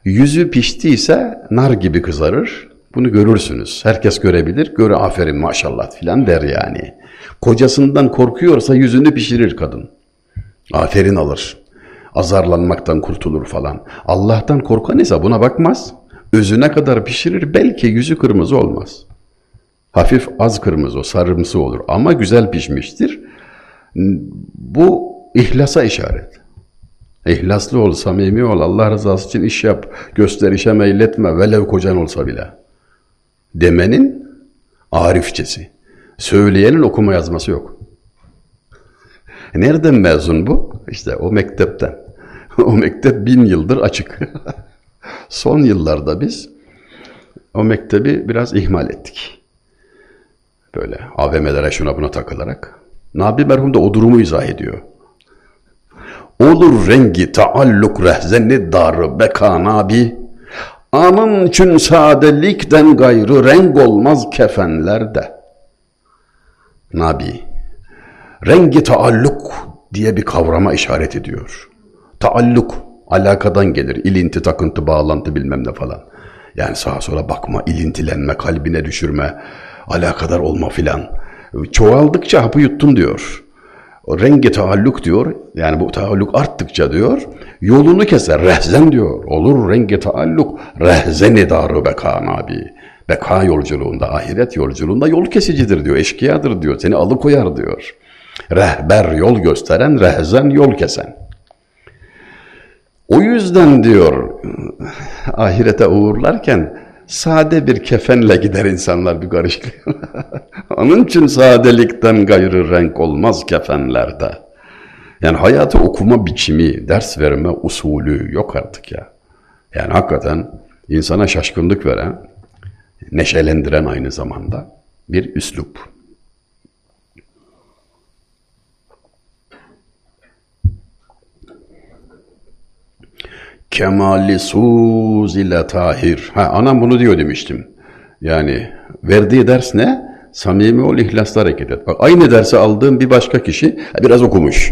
Yüzü piştiyse nar gibi kızarır. Bunu görürsünüz. Herkes görebilir. Göre aferin maşallah filan der yani. Kocasından korkuyorsa yüzünü pişirir kadın. Aferin alır. Azarlanmaktan kurtulur falan. Allah'tan korkan ise buna bakmaz. Özüne kadar pişirir. Belki yüzü kırmızı olmaz. Hafif az kırmızı sarımsı olur ama güzel pişmiştir. Bu ihlasa işaret. İhlaslı ol, samimi ol, Allah rızası için iş yap, gösterişe meyletme, velev kocan olsa bile. Demenin arifçesi. Söyleyenin okuma yazması yok. Nereden mezun bu? İşte o mektepten. o mektep bin yıldır açık. Son yıllarda biz o mektebi biraz ihmal ettik. Böyle AVM'lere şuna buna takılarak. Nabi merhum da o durumu izah ediyor. Olur rengi taalluk rehzenni dar beka nabi. Anın için sadelikten gayrı renk olmaz kefenlerde. Nabi, rengi taalluk diye bir kavrama işaret ediyor. Taalluk, alakadan gelir. ilinti, takıntı, bağlantı bilmem ne falan. Yani sağa sola bakma, ilintilenme, kalbine düşürme, alakadar olma filan. Çoğaldıkça hapı yuttun diyor. O rengi taalluk diyor. Yani bu taalluk arttıkça diyor. Yolunu keser. Rehzen diyor. Olur rengi taalluk. Rehzen edarı beka nabi. Beka yolculuğunda, ahiret yolculuğunda yol kesicidir diyor. Eşkıyadır diyor. Seni alıkoyar diyor. Rehber yol gösteren, rehzen yol kesen. O yüzden diyor ahirete uğurlarken sade bir kefenle gider insanlar bir karışıklık. Onun için sadelikten gayrı renk olmaz kefenlerde. Yani hayatı okuma biçimi, ders verme usulü yok artık ya. Yani hakikaten insana şaşkınlık veren, neşelendiren aynı zamanda bir üslup. Kemali suz ile tahir. Ha, anam bunu diyor demiştim. Yani verdiği ders ne? Samimi ol, ihlasla hareket et. Bak aynı dersi aldığım bir başka kişi biraz okumuş.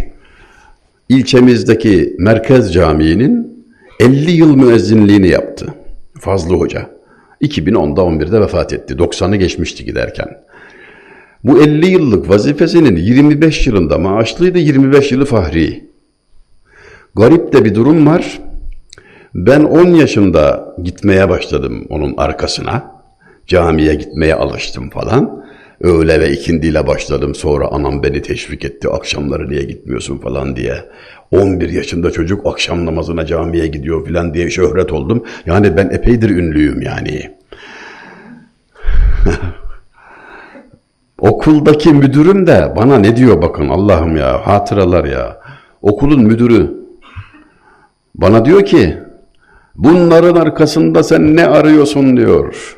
İlçemizdeki Merkez Camii'nin 50 yıl müezzinliğini yaptı. Fazlı Hoca. 2010'da 11'de vefat etti. 90'ı geçmişti giderken. Bu 50 yıllık vazifesinin 25 yılında maaşlıydı, 25 yılı fahri. Garip de bir durum var. Ben 10 yaşında gitmeye başladım onun arkasına. Camiye gitmeye alıştım falan. Öğle ve ikindiyle başladım. Sonra anam beni teşvik etti. Akşamları niye gitmiyorsun falan diye. 11 yaşında çocuk akşam namazına camiye gidiyor falan diye şöhret oldum. Yani ben epeydir ünlüyüm yani. Okuldaki müdürüm de bana ne diyor bakın Allah'ım ya hatıralar ya. Okulun müdürü bana diyor ki Bunların arkasında sen ne arıyorsun diyor.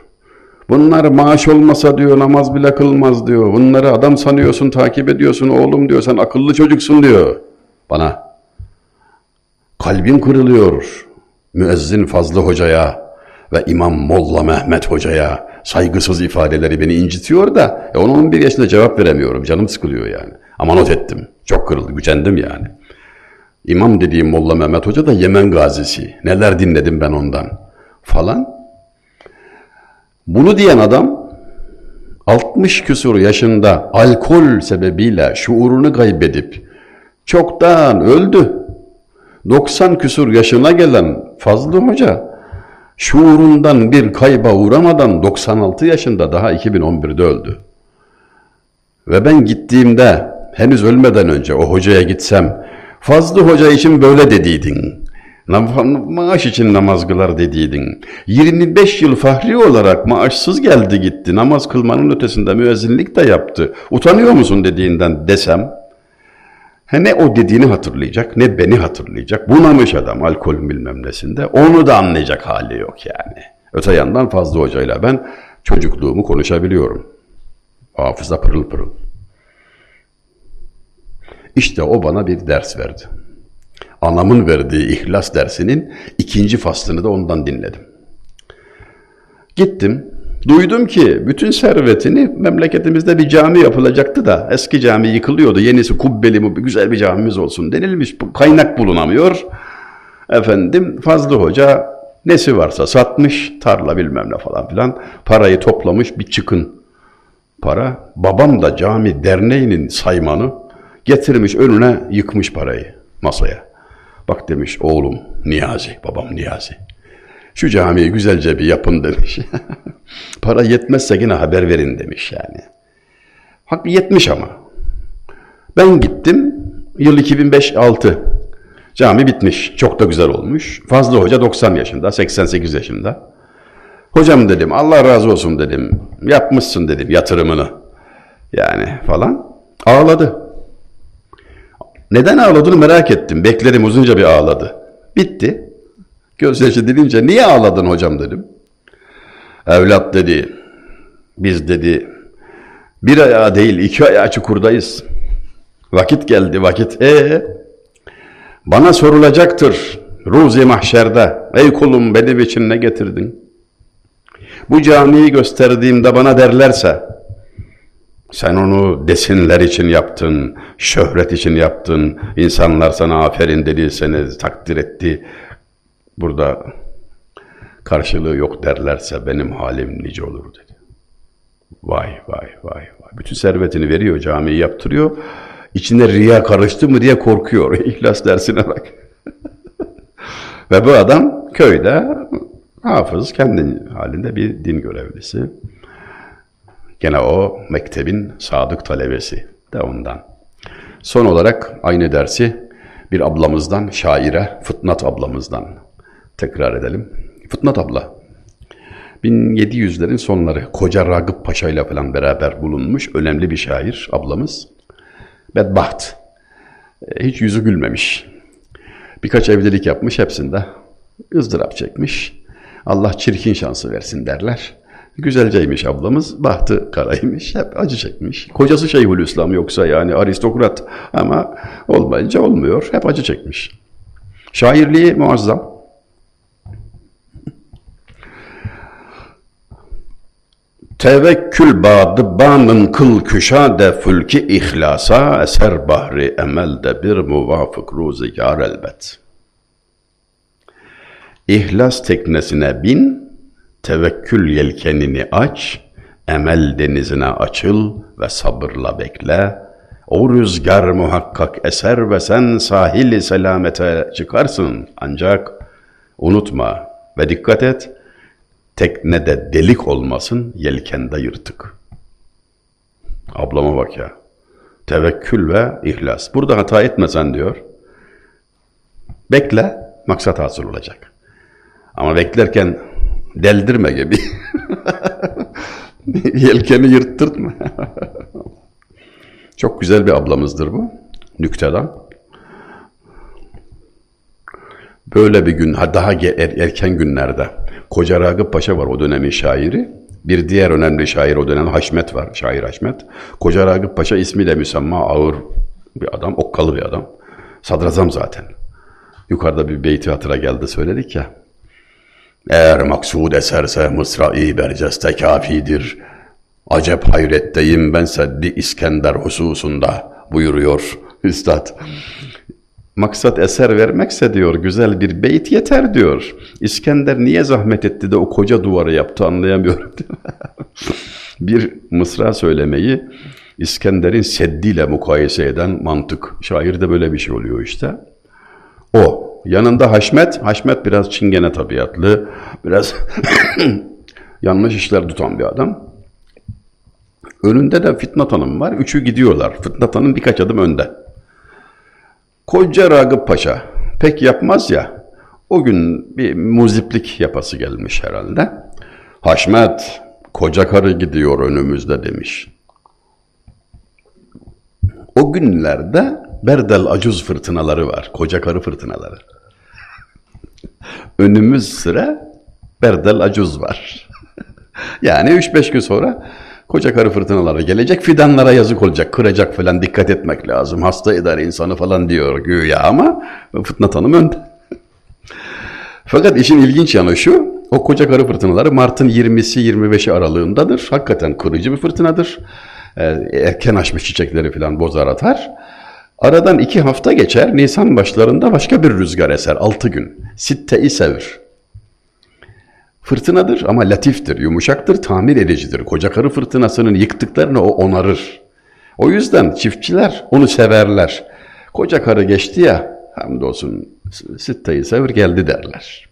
Bunlar maaş olmasa diyor namaz bile kılmaz diyor. Bunları adam sanıyorsun takip ediyorsun oğlum diyor. Sen akıllı çocuksun diyor bana. Kalbim kırılıyor. Müezzin Fazlı Hoca'ya ve İmam Molla Mehmet Hoca'ya saygısız ifadeleri beni incitiyor da e, 10-11 yaşında cevap veremiyorum. Canım sıkılıyor yani. Ama not ettim. Çok kırıldı, gücendim yani. İmam dediğim Molla Mehmet Hoca da Yemen gazisi. Neler dinledim ben ondan falan. Bunu diyen adam 60 küsur yaşında alkol sebebiyle şuurunu kaybedip çoktan öldü. 90 küsur yaşına gelen Fazlı Hoca şuurundan bir kayba uğramadan 96 yaşında daha 2011'de öldü. Ve ben gittiğimde henüz ölmeden önce o hocaya gitsem Fazlı Hoca için böyle dediydin. Maaş için namaz kılar dediydin. 25 yıl fahri olarak maaşsız geldi gitti. Namaz kılmanın ötesinde müezzinlik de yaptı. Utanıyor musun dediğinden desem He ne o dediğini hatırlayacak ne beni hatırlayacak. Bunamış adam alkol bilmem nesinde. Onu da anlayacak hali yok yani. Öte yandan Fazlı Hoca'yla ben çocukluğumu konuşabiliyorum. Hafıza pırıl pırıl. İşte o bana bir ders verdi. Anamın verdiği ihlas dersinin ikinci faslını da ondan dinledim. Gittim, duydum ki bütün servetini memleketimizde bir cami yapılacaktı da eski cami yıkılıyordu. Yenisi kubbeli güzel bir camimiz olsun denilmiş. Kaynak bulunamıyor. Efendim Fazlı Hoca nesi varsa satmış, tarla bilmem ne falan filan. Parayı toplamış bir çıkın para. Babam da cami derneğinin saymanı getirmiş önüne yıkmış parayı masaya. Bak demiş oğlum Niyazi, babam Niyazi. Şu camiyi güzelce bir yapın demiş. Para yetmezse yine haber verin demiş yani. Hak yetmiş ama. Ben gittim, yıl 2005-6. Cami bitmiş, çok da güzel olmuş. Fazlı Hoca 90 yaşında, 88 yaşında. Hocam dedim, Allah razı olsun dedim. Yapmışsın dedim yatırımını. Yani falan. Ağladı. Neden ağladığını merak ettim. Bekledim uzunca bir ağladı. Bitti. Gözyaşı dilince niye ağladın hocam dedim. Evlat dedi, biz dedi bir ayağı değil iki ayağı çukurdayız. Vakit geldi vakit. E bana sorulacaktır ruzi mahşerde. Ey kulum benim için ne getirdin? Bu camiyi gösterdiğimde bana derlerse sen onu desinler için yaptın, şöhret için yaptın, insanlar sana aferin dedi, seni takdir etti. Burada karşılığı yok derlerse benim halim nice olur dedi. Vay vay vay vay. Bütün servetini veriyor, camiyi yaptırıyor. İçine riya karıştı mı diye korkuyor. İhlas dersine bak. Ve bu adam köyde hafız, kendi halinde bir din görevlisi. Gene o mektebin sadık talebesi de ondan. Son olarak aynı dersi bir ablamızdan, şaire Fıtnat ablamızdan tekrar edelim. Fıtnat abla, 1700'lerin sonları Koca Ragıp Paşa ile falan beraber bulunmuş önemli bir şair ablamız. Bedbaht. E, hiç yüzü gülmemiş. Birkaç evlilik yapmış hepsinde ızdırap çekmiş. Allah çirkin şansı versin derler. Güzelceymiş ablamız, bahtı karaymış, hep acı çekmiş. Kocası Şeyhülislam yoksa yani aristokrat ama olmayınca olmuyor, hep acı çekmiş. Şairliği muazzam. Tevekkül badı banın kıl küşade fülki ihlasa eser bahri emelde bir muvafık ruzigar elbet. İhlas teknesine bin, Tevekkül yelkenini aç, emel denizine açıl ve sabırla bekle. O rüzgar muhakkak eser ve sen sahili selamete çıkarsın. Ancak unutma ve dikkat et, teknede delik olmasın, yelkende yırtık. Ablama bak ya. Tevekkül ve ihlas. Burada hata etmesen diyor. Bekle, maksat hasıl olacak. Ama beklerken deldirme gibi. Yelkeni yırttırtma. Çok güzel bir ablamızdır bu. Nüktedan. Böyle bir gün, daha er, erken günlerde Koca Ragıp Paşa var o dönemin şairi. Bir diğer önemli şair o dönem Haşmet var, şair Haşmet. Koca Ragıp Paşa ismiyle müsemma ağır bir adam, okkalı bir adam. Sadrazam zaten. Yukarıda bir beyti hatıra geldi söyledik ya. Eğer maksud eserse Mısra'i berceste kafidir. Acep hayretteyim ben Seddi İskender hususunda. buyuruyor Üstad. Maksat eser vermekse diyor güzel bir beyt yeter diyor. İskender niye zahmet etti de o koca duvarı yaptı anlayamıyorum. bir mısra söylemeyi İskender'in seddiyle mukayese eden mantık. Şairde böyle bir şey oluyor işte. O. Yanında Haşmet. Haşmet biraz çingene tabiatlı. Biraz yanlış işler tutan bir adam. Önünde de Fitnat Hanım var. Üçü gidiyorlar. Fitnat Hanım birkaç adım önde. Koca Ragıp Paşa pek yapmaz ya. O gün bir muziplik yapası gelmiş herhalde. Haşmet, koca karı gidiyor önümüzde demiş. O günlerde Berdel Acuz fırtınaları var. Koca karı fırtınaları. Önümüz sıra Berdel Acuz var. yani 3-5 gün sonra koca karı fırtınaları gelecek. Fidanlara yazık olacak, kıracak falan dikkat etmek lazım. Hasta eder insanı falan diyor güya ama Fıtnat Hanım önde. Fakat işin ilginç yanı şu, o koca karı fırtınaları Mart'ın 20'si 25'i aralığındadır. Hakikaten kırıcı bir fırtınadır. Ee, erken açmış çiçekleri falan bozar atar. Aradan iki hafta geçer, Nisan başlarında başka bir rüzgar eser, altı gün. Sitte-i sevr. Fırtınadır ama latiftir, yumuşaktır, tamir edicidir. Koca karı fırtınasının yıktıklarını o onarır. O yüzden çiftçiler onu severler. Koca karı geçti ya, hamdolsun sitte-i sevr geldi derler.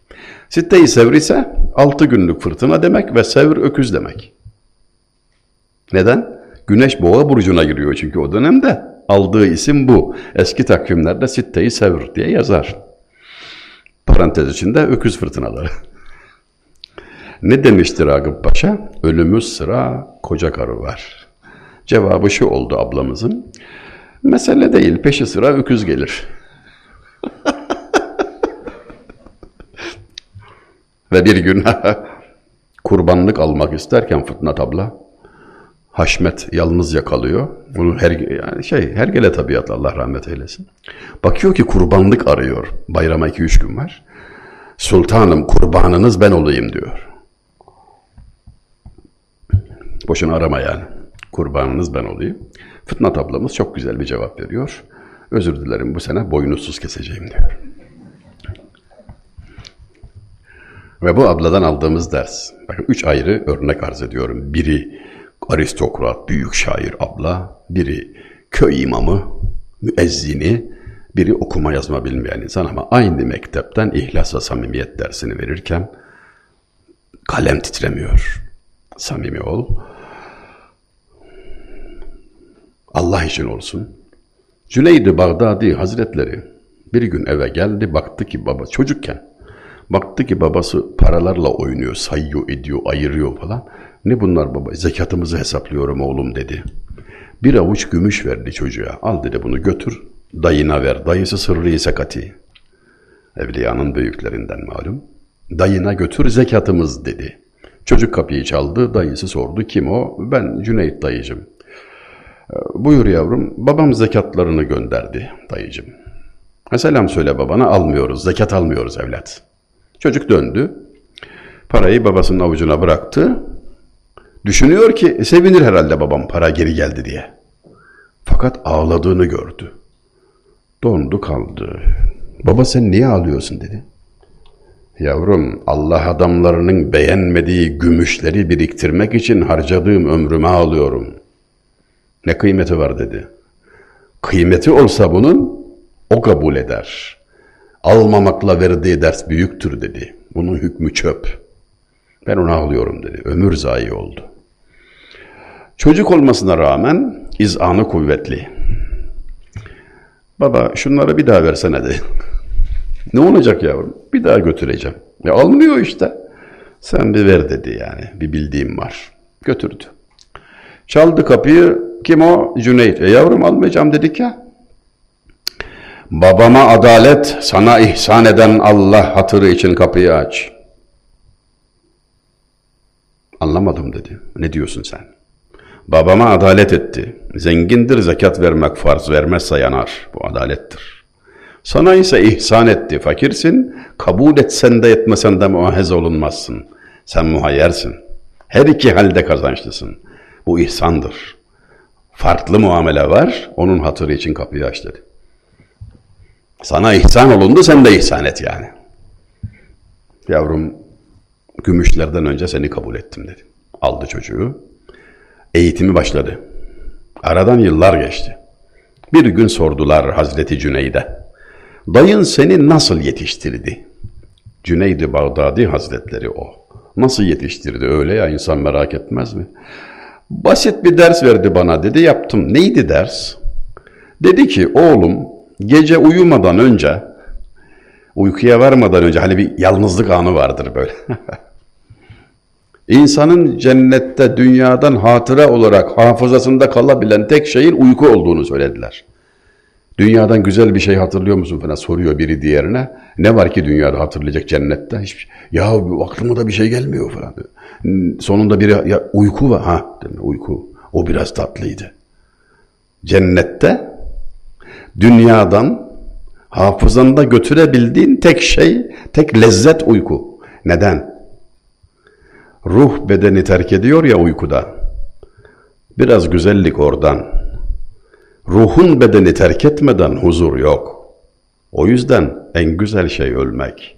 Sitte-i sevr ise altı günlük fırtına demek ve sevr öküz demek. Neden? Güneş boğa burcuna giriyor çünkü o dönemde. Aldığı isim bu. Eski takvimlerde Sitte-i Sevr diye yazar. Parantez içinde öküz fırtınaları. ne demiştir Ragıp Paşa? Ölümüz sıra koca karı var. Cevabı şu oldu ablamızın. Mesele değil, peşi sıra öküz gelir. Ve bir gün kurbanlık almak isterken Fıtnat abla Haşmet yalnız yakalıyor. Bunu her yani şey hergele tabiatlı Allah rahmet eylesin. Bakıyor ki kurbanlık arıyor. Bayrama iki üç gün var. Sultanım kurbanınız ben olayım diyor. Boşuna arama yani. Kurbanınız ben olayım. Fıtnat ablamız çok güzel bir cevap veriyor. Özür dilerim bu sene boynuzsuz keseceğim diyor. Ve bu abladan aldığımız ders. Bakın üç ayrı örnek arz ediyorum. Biri aristokrat, büyük şair abla, biri köy imamı, müezzini, biri okuma yazma bilmeyen insan ama aynı mektepten ihlas ve samimiyet dersini verirken kalem titremiyor. Samimi ol. Allah için olsun. Cüneyd-i Bağdadi Hazretleri bir gün eve geldi baktı ki baba çocukken baktı ki babası paralarla oynuyor, sayıyor, ediyor, ayırıyor falan. Ne bunlar baba? Zekatımızı hesaplıyorum oğlum dedi. Bir avuç gümüş verdi çocuğa. Al dedi bunu götür. Dayına ver. Dayısı sırrı sekati. Evliyanın büyüklerinden malum. Dayına götür zekatımız dedi. Çocuk kapıyı çaldı. Dayısı sordu. Kim o? Ben Cüneyt dayıcım. Ee, buyur yavrum. Babam zekatlarını gönderdi dayıcım. Selam söyle babana almıyoruz. Zekat almıyoruz evlat. Çocuk döndü. Parayı babasının avucuna bıraktı. Düşünüyor ki e, sevinir herhalde babam para geri geldi diye. Fakat ağladığını gördü. Dondu kaldı. Baba sen niye ağlıyorsun dedi. Yavrum Allah adamlarının beğenmediği gümüşleri biriktirmek için harcadığım ömrüme ağlıyorum. Ne kıymeti var dedi. Kıymeti olsa bunun o kabul eder. Almamakla verdiği ders büyüktür dedi. Bunun hükmü çöp. Ben ona ağlıyorum dedi. Ömür zayi oldu. Çocuk olmasına rağmen izanı kuvvetli. Baba şunları bir daha versene de. ne olacak yavrum? Bir daha götüreceğim. Ya almıyor işte. Sen bir ver dedi yani. Bir bildiğim var. Götürdü. Çaldı kapıyı. Kim o? Cüneyt. E yavrum almayacağım dedik ya. Babama adalet, sana ihsan eden Allah hatırı için kapıyı aç. Anlamadım dedi. Ne diyorsun sen? Babama adalet etti. Zengindir zekat vermek farz vermezse yanar. Bu adalettir. Sana ise ihsan etti. Fakirsin. Kabul etsen de etmesen de muahez olunmazsın. Sen muhayyersin. Her iki halde kazançlısın. Bu ihsandır. farklı muamele var. Onun hatırı için kapıyı aç dedi. Sana ihsan olundu sen de ihsan et yani. Yavrum gümüşlerden önce seni kabul ettim dedi. Aldı çocuğu. Eğitimi başladı. Aradan yıllar geçti. Bir gün sordular Hazreti Cüneyd'e. Dayın seni nasıl yetiştirdi? Cüneyd-i Bağdadi Hazretleri o. Nasıl yetiştirdi öyle ya insan merak etmez mi? Basit bir ders verdi bana dedi yaptım. Neydi ders? Dedi ki oğlum gece uyumadan önce uykuya varmadan önce hani bir yalnızlık anı vardır böyle. İnsanın cennette dünyadan hatıra olarak hafızasında kalabilen tek şeyin uyku olduğunu söylediler. Dünyadan güzel bir şey hatırlıyor musun falan soruyor biri diğerine. Ne var ki dünyada hatırlayacak cennette? Hiçbir şey. Ya aklıma da bir şey gelmiyor falan. Diyor. Sonunda biri ya uyku var. Ha dedim uyku. O biraz tatlıydı. Cennette dünyadan hafızanda götürebildiğin tek şey, tek lezzet uyku. Neden? Ruh bedeni terk ediyor ya uykuda. Biraz güzellik oradan. Ruhun bedeni terk etmeden huzur yok. O yüzden en güzel şey ölmek.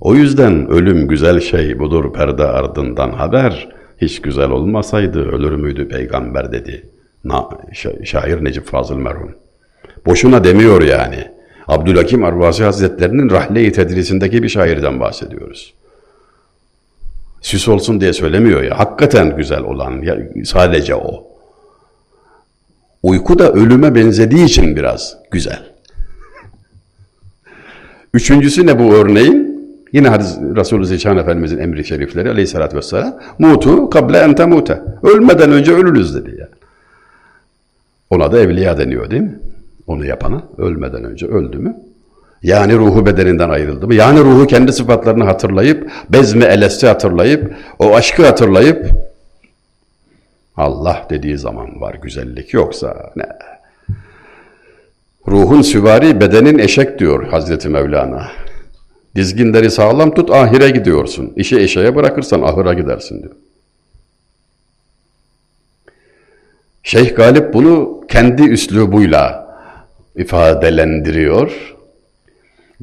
O yüzden ölüm güzel şey budur perde ardından haber. Hiç güzel olmasaydı ölür müydü peygamber dedi. Na, şair Necip Fazıl merhum. Boşuna demiyor yani. Abdülhakim Arvasi Hazretlerinin Rahle-i Tedrisindeki bir şairden bahsediyoruz. Süs olsun diye söylemiyor ya. Hakikaten güzel olan ya, sadece o. Uyku da ölüme benzediği için biraz güzel. Üçüncüsü ne bu örneğin? Yine hadis Resulü Zişan Efendimizin emri şerifleri aleyhissalatü vesselam. Mutu kable en temute. Ölmeden önce ölürüz dedi yani. Ona da evliya deniyor değil mi? Onu yapana ölmeden önce öldü mü? Yani ruhu bedeninden ayrıldı mı? Yani ruhu kendi sıfatlarını hatırlayıp, bezme elesti hatırlayıp, o aşkı hatırlayıp Allah dediği zaman var güzellik yoksa ne? Ruhun süvari bedenin eşek diyor Hazreti Mevlana. Dizginleri sağlam tut ahire gidiyorsun. İşi eşeğe bırakırsan ahıra gidersin diyor. Şeyh Galip bunu kendi üslubuyla ifadelendiriyor.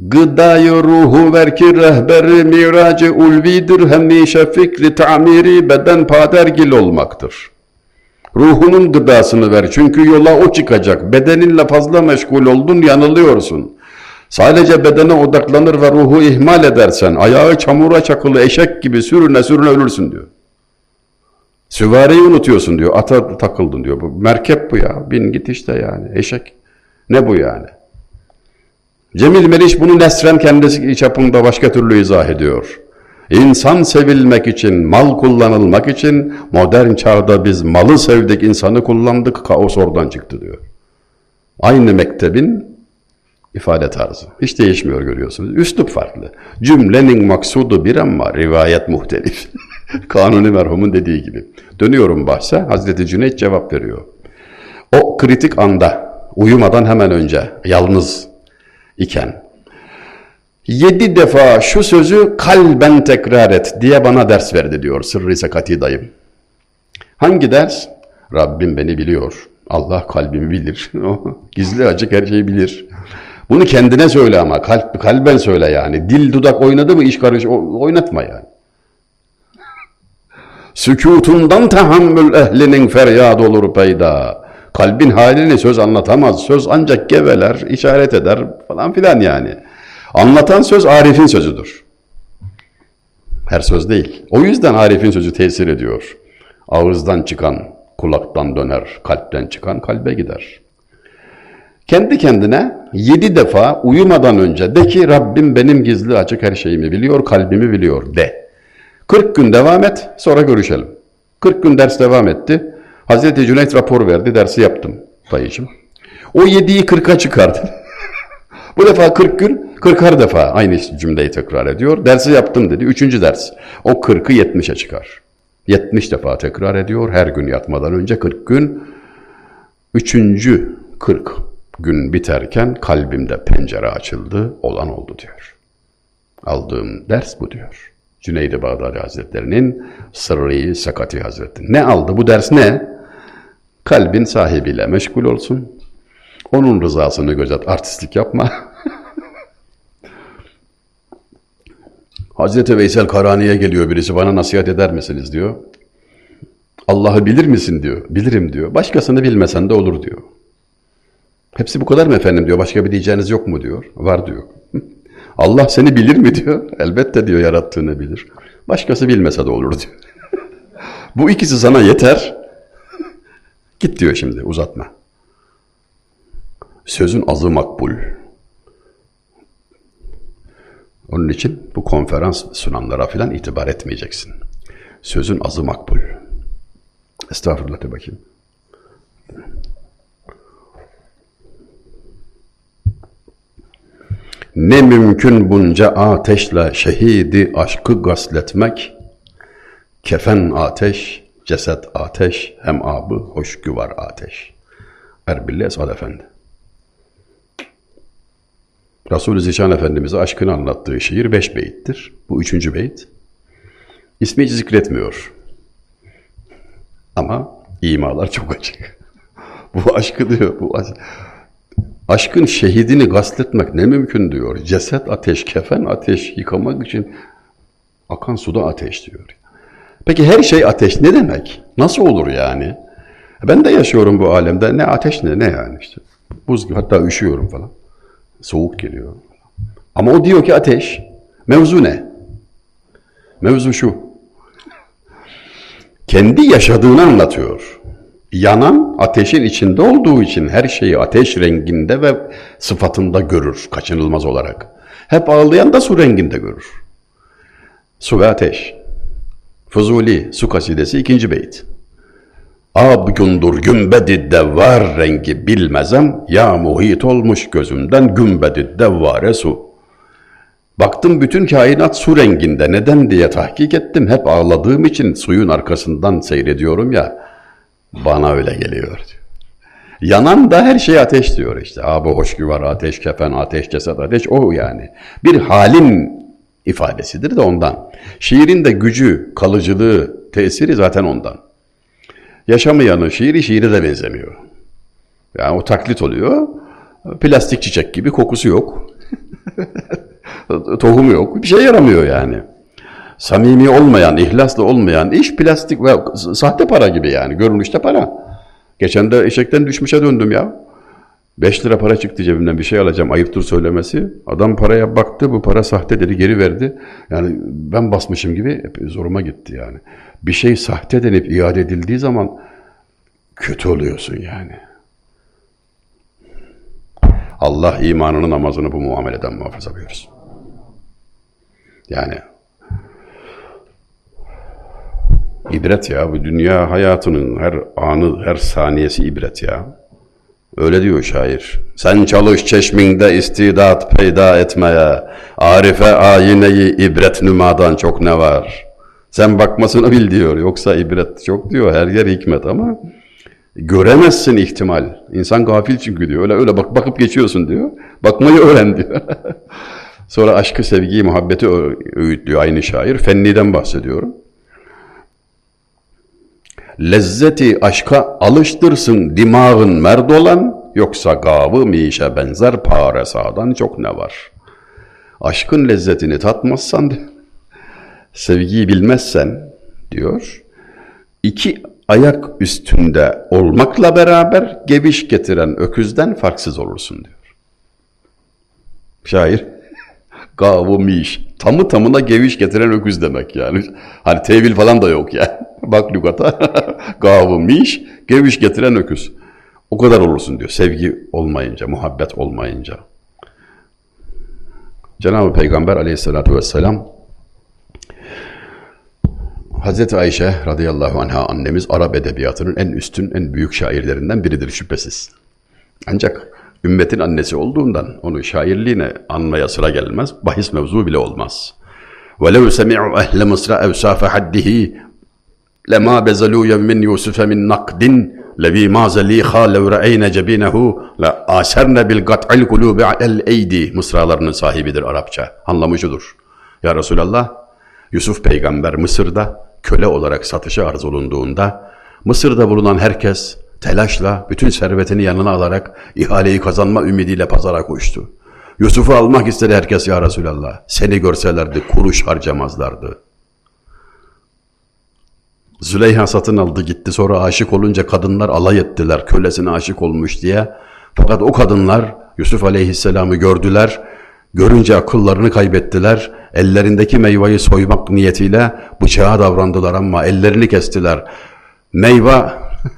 Gıdayı ruhu verki rehberi miracı ulvidir hemişe fikri tamiri beden padergil olmaktır. Ruhunun gıdasını ver çünkü yola o çıkacak. Bedeninle fazla meşgul oldun yanılıyorsun. Sadece bedene odaklanır ve ruhu ihmal edersen ayağı çamura çakılı eşek gibi sürüne sürüne ölürsün diyor. Süvariyi unutuyorsun diyor. Ata takıldın diyor. Bu merkep bu ya. Bin git işte yani. Eşek. Ne bu yani? Cemil Meriç bunu Nesren kendisi çapında başka türlü izah ediyor. İnsan sevilmek için, mal kullanılmak için modern çağda biz malı sevdik, insanı kullandık, kaos oradan çıktı diyor. Aynı mektebin ifade tarzı. Hiç değişmiyor görüyorsunuz. Üslup farklı. Cümlenin maksudu bir ama rivayet muhtelif. Kanuni merhumun dediği gibi. Dönüyorum bahse Hazreti Cüneyt cevap veriyor. O kritik anda uyumadan hemen önce yalnız iken yedi defa şu sözü kalben tekrar et diye bana ders verdi diyor Sırrı Sakati dayım. Hangi ders? Rabbim beni biliyor. Allah kalbimi bilir. Gizli açık her şeyi bilir. Bunu kendine söyle ama kalp, kalben söyle yani. Dil dudak oynadı mı iş karış oynatma yani. Sükutundan tahammül ehlinin feryad olur peyda. Kalbin halini söz anlatamaz. Söz ancak geveler, işaret eder falan filan yani. Anlatan söz Arif'in sözüdür. Her söz değil. O yüzden Arif'in sözü tesir ediyor. Ağızdan çıkan kulaktan döner, kalpten çıkan kalbe gider. Kendi kendine yedi defa uyumadan önce de ki Rabbim benim gizli açık her şeyimi biliyor, kalbimi biliyor de. 40 gün devam et, sonra görüşelim. 40 gün ders devam etti. Hazreti Cüneyt rapor verdi, dersi yaptım dayıcım. O yediği 40'a çıkardı. Bu defa 40 gün, 40'ar defa aynı cümleyi tekrar ediyor. Dersi yaptım dedi, üçüncü ders. O 40'ı 70'e çıkar. 70 defa tekrar ediyor, her gün yatmadan önce 40 gün. Üçüncü 40 gün biterken kalbimde pencere açıldı, olan oldu diyor. Aldığım ders bu diyor. Cüneyd-i Bağdadi Hazretleri'nin Sırrı Sakati Hazretleri. Ne aldı? Bu ders ne? Kalbin sahibiyle meşgul olsun. Onun rızasını gözet, artistlik yapma. Hazreti Veysel Karani'ye geliyor birisi, bana nasihat eder misiniz diyor. Allah'ı bilir misin diyor. Bilirim diyor. Başkasını bilmesen de olur diyor. Hepsi bu kadar mı efendim diyor. Başka bir diyeceğiniz yok mu diyor. Var diyor. Allah seni bilir mi diyor. Elbette diyor yarattığını bilir. Başkası bilmese de olur diyor. bu ikisi sana yeter. Git diyor şimdi uzatma. Sözün azı makbul. Onun için bu konferans sunanlara filan itibar etmeyeceksin. Sözün azı makbul. Estağfurullah de bakayım. Ne mümkün bunca ateşle şehidi aşkı gasletmek, kefen ateş, ceset ateş, hem abı hoş güvar ateş. Erbil Esad Efendi. Resul-i Zişan Efendimiz'e aşkını anlattığı şiir beş beyittir. Bu üçüncü beyit. İsmi hiç zikretmiyor. Ama imalar çok açık. bu aşkı diyor, bu aşk. Aşkın şehidini gasletmek ne mümkün diyor. Ceset ateş, kefen ateş, yıkamak için akan suda ateş diyor. Peki her şey ateş ne demek? Nasıl olur yani? Ben de yaşıyorum bu alemde. Ne ateş ne ne yani işte. Buz gibi hatta üşüyorum falan. Soğuk geliyor. Ama o diyor ki ateş. Mevzu ne? Mevzu şu. Kendi yaşadığını anlatıyor. Yanan ateşin içinde olduğu için her şeyi ateş renginde ve sıfatında görür kaçınılmaz olarak. Hep ağlayan da su renginde görür. Su ve ateş. Fuzuli su kasidesi ikinci beyt. Ab gündür gümbedi devvar rengi bilmezem, ya muhit olmuş gözümden gümbedi devvare su. Baktım bütün kainat su renginde, neden diye tahkik ettim, hep ağladığım için suyun arkasından seyrediyorum ya, bana öyle geliyor diyor. Yanan da her şey ateş diyor işte. Abi hoşgüvar ateş, kefen ateş, ceset ateş o yani. Bir halin ifadesidir de ondan. Şiirin de gücü, kalıcılığı, tesiri zaten ondan. Yaşamayanın şiiri şiire de benzemiyor. Yani o taklit oluyor. Plastik çiçek gibi kokusu yok. Tohumu yok. Bir şey yaramıyor yani. Samimi olmayan, ihlaslı olmayan iş plastik ve sahte para gibi yani. Görünüşte para. Geçen de eşekten düşmüşe döndüm ya. 5 lira para çıktı cebimden bir şey alacağım ayıptır söylemesi. Adam paraya baktı bu para sahte dedi geri verdi. Yani ben basmışım gibi zoruma gitti yani. Bir şey sahte denip iade edildiği zaman kötü oluyorsun yani. Allah imanını namazını bu muameleden muhafaza buyursun. Yani ibret ya bu dünya hayatının her anı her saniyesi ibret ya. Öyle diyor şair. Sen çalış çeşminde istidat peyda etmeye. Arife ayineyi ibret nümadan çok ne var. Sen bakmasını bil diyor. Yoksa ibret çok diyor. Her yer hikmet ama göremezsin ihtimal. İnsan gafil çünkü diyor. Öyle öyle bak bakıp geçiyorsun diyor. Bakmayı öğren diyor. Sonra aşkı, sevgiyi, muhabbeti öğütlüyor aynı şair. Fenniden bahsediyorum. Lezzeti aşka alıştırsın dimağın merd olan, yoksa gavı mişe benzer pare sağdan çok ne var. Aşkın lezzetini tatmazsan, sevgiyi bilmezsen diyor, iki ayak üstünde olmakla beraber geviş getiren öküzden farksız olursun diyor. Şair, gavı miş, tamı tamına geviş getiren öküz demek yani. Hani tevil falan da yok yani. Bak lügata. Gavımış, geviş getiren öküz. O kadar olursun diyor. Sevgi olmayınca, muhabbet olmayınca. Cenab-ı Peygamber aleyhissalatü vesselam Hazreti Ayşe radıyallahu anha annemiz Arap edebiyatının en üstün, en büyük şairlerinden biridir şüphesiz. Ancak ümmetin annesi olduğundan onu şairliğine anmaya sıra gelmez, bahis mevzu bile olmaz. وَلَوْ سَمِعُوا أَهْلَ مِصْرَ اَوْسَافَ حَدِّهِ lema bezalu min Yusuf'e min nakdin levi mazaliha lev re'eyne cebinehu le aserne bil gat'il kulûbe alel eydi mısralarının sahibidir Arapça. Anlamışıdır. Ya Resulallah, Yusuf peygamber Mısır'da köle olarak satışa arz olunduğunda Mısır'da bulunan herkes telaşla bütün servetini yanına alarak ihaleyi kazanma ümidiyle pazara koştu. Yusuf'u almak istedi herkes ya Resulallah. Seni görselerdi kuruş harcamazlardı.'' Züleyha satın aldı gitti sonra aşık olunca kadınlar alay ettiler kölesine aşık olmuş diye. Fakat o kadınlar Yusuf aleyhisselamı gördüler. Görünce akıllarını kaybettiler. Ellerindeki meyveyi soymak niyetiyle bıçağa davrandılar ama ellerini kestiler. Meyve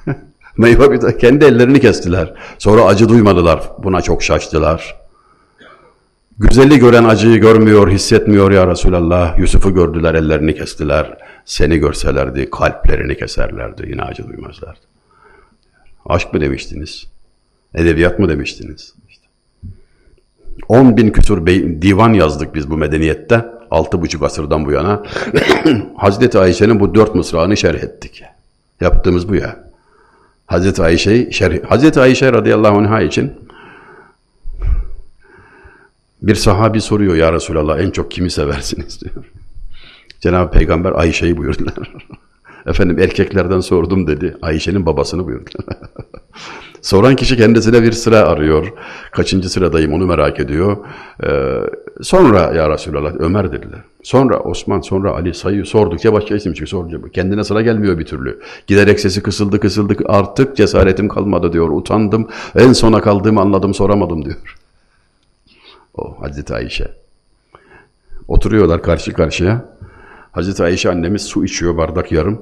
meyve bir kendi ellerini kestiler. Sonra acı duymadılar. Buna çok şaştılar. Güzeli gören acıyı görmüyor, hissetmiyor ya Resulallah. Yusuf'u gördüler, ellerini kestiler. Seni görselerdi, kalplerini keserlerdi. Yine acı duymazlardı. Aşk mı demiştiniz? Edebiyat mı demiştiniz? İşte. 10 bin küsur divan yazdık biz bu medeniyette. Altı buçuk asırdan bu yana. Hazreti Ayşe'nin bu dört mısrağını şerh ettik. Yaptığımız bu ya. Hazreti Ayşe, şerh, Hazreti Ayşe radıyallahu anh için bir sahabi soruyor ya Resulallah en çok kimi seversiniz diyor. Cenab-ı Peygamber Ayşe'yi buyurdular. Efendim erkeklerden sordum dedi. Ayşe'nin babasını buyurdular. Soran kişi kendisine bir sıra arıyor. Kaçıncı sıradayım onu merak ediyor. Ee, sonra ya Resulallah Ömer dediler. Sonra Osman, sonra Ali sayı sordukça başka isim çıkıyor. Sordukça kendine sıra gelmiyor bir türlü. Giderek sesi kısıldı kısıldı artık cesaretim kalmadı diyor. Utandım. En sona kaldığımı anladım soramadım diyor. O Hazreti Ayşe. Oturuyorlar karşı karşıya. Hazreti Ayşe annemiz su içiyor bardak yarım.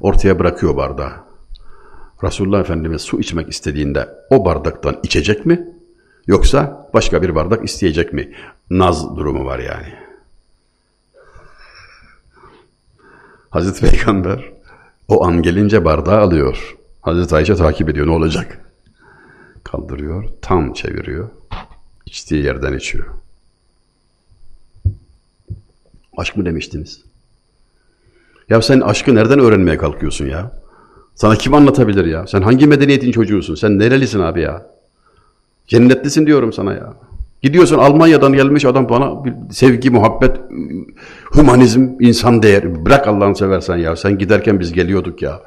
Ortaya bırakıyor bardağı. Resulullah Efendimiz su içmek istediğinde o bardaktan içecek mi? Yoksa başka bir bardak isteyecek mi? Naz durumu var yani. Hazreti Peygamber o an gelince bardağı alıyor. Hazreti Ayşe takip ediyor ne olacak? Kaldırıyor, tam çeviriyor. İçtiği yerden içiyor. Aşk mı demiştiniz? Ya sen aşkı nereden öğrenmeye kalkıyorsun ya? Sana kim anlatabilir ya? Sen hangi medeniyetin çocuğusun? Sen nerelisin abi ya? Cennetlisin diyorum sana ya. Gidiyorsun Almanya'dan gelmiş adam bana bir sevgi, muhabbet, humanizm, insan değeri. Bırak Allah'ını seversen ya. Sen giderken biz geliyorduk ya.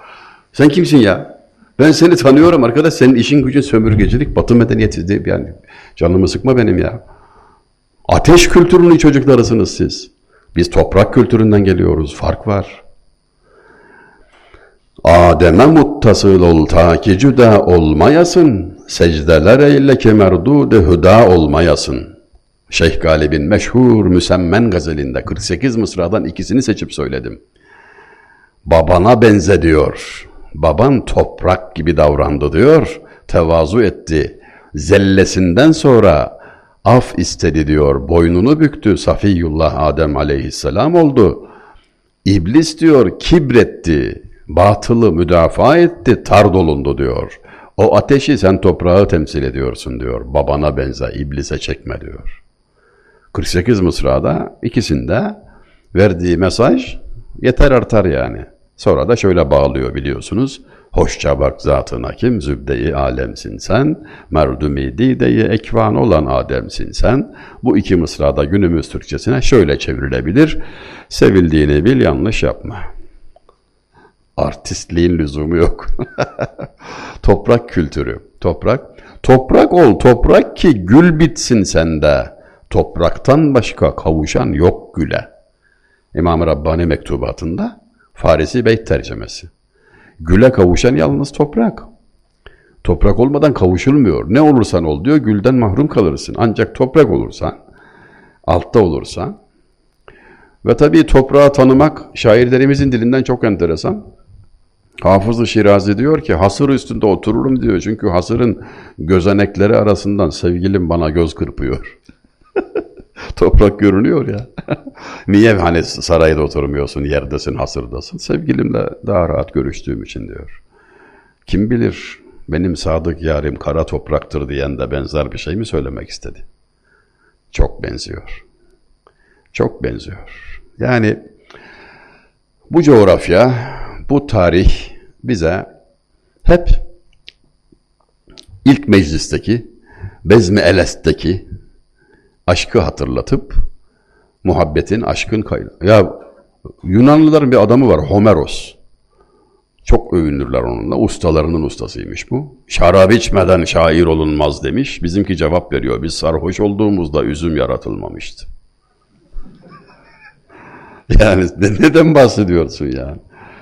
Sen kimsin ya? Ben seni tanıyorum arkadaş. Senin işin gücün sömürgecilik, batı medeniyeti yani canımı sıkma benim ya. Ateş kültürünün çocuklarısınız siz. Biz toprak kültüründen geliyoruz. Fark var. Adem'e muttasıl ol ta ki cüda olmayasın. Secdeler eyle ki merdude hüda olmayasın. Şeyh Galib'in meşhur müsemmen gazelinde 48 mısradan ikisini seçip söyledim. Babana benze diyor. Baban toprak gibi davrandı diyor. Tevazu etti. Zellesinden sonra af istedi diyor. Boynunu büktü. Safiyullah Adem aleyhisselam oldu. İblis diyor kibretti. Batılı müdafaa etti. Tar dolundu diyor. O ateşi sen toprağı temsil ediyorsun diyor. Babana benze, iblise çekme diyor. 48 mısrada ikisinde verdiği mesaj yeter artar yani. Sonra da şöyle bağlıyor biliyorsunuz. Hoşça bak zatına kim zübde-i alemsin sen, merdumi dide-i ekvan olan Adem'sin sen. Bu iki mısrada günümüz Türkçesine şöyle çevrilebilir. Sevildiğini bil yanlış yapma. Artistliğin lüzumu yok. toprak kültürü, toprak. Toprak ol toprak ki gül bitsin sende. Topraktan başka kavuşan yok güle. İmam-ı Rabbani mektubatında Farisi Beyt tercemesi. Güle kavuşan yalnız toprak. Toprak olmadan kavuşulmuyor. Ne olursan ol diyor, gülden mahrum kalırsın. Ancak toprak olursan, altta olursan. Ve tabii toprağı tanımak şairlerimizin dilinden çok enteresan. Hafız-ı Şirazi diyor ki hasır üstünde otururum diyor. Çünkü hasırın gözenekleri arasından sevgilim bana göz kırpıyor. Toprak görünüyor ya. Niye hani sarayda oturmuyorsun, yerdesin, hasırdasın? Sevgilimle daha rahat görüştüğüm için diyor. Kim bilir benim sadık yarim kara topraktır diyen de benzer bir şey mi söylemek istedi? Çok benziyor. Çok benziyor. Yani bu coğrafya, bu tarih bize hep ilk meclisteki, Bezmi Elest'teki aşkı hatırlatıp muhabbetin, aşkın kaynağı. Ya Yunanlıların bir adamı var Homeros. Çok övünürler onunla. Ustalarının ustasıymış bu. Şarap içmeden şair olunmaz demiş. Bizimki cevap veriyor. Biz sarhoş olduğumuzda üzüm yaratılmamıştı. Yani neden bahsediyorsun yani?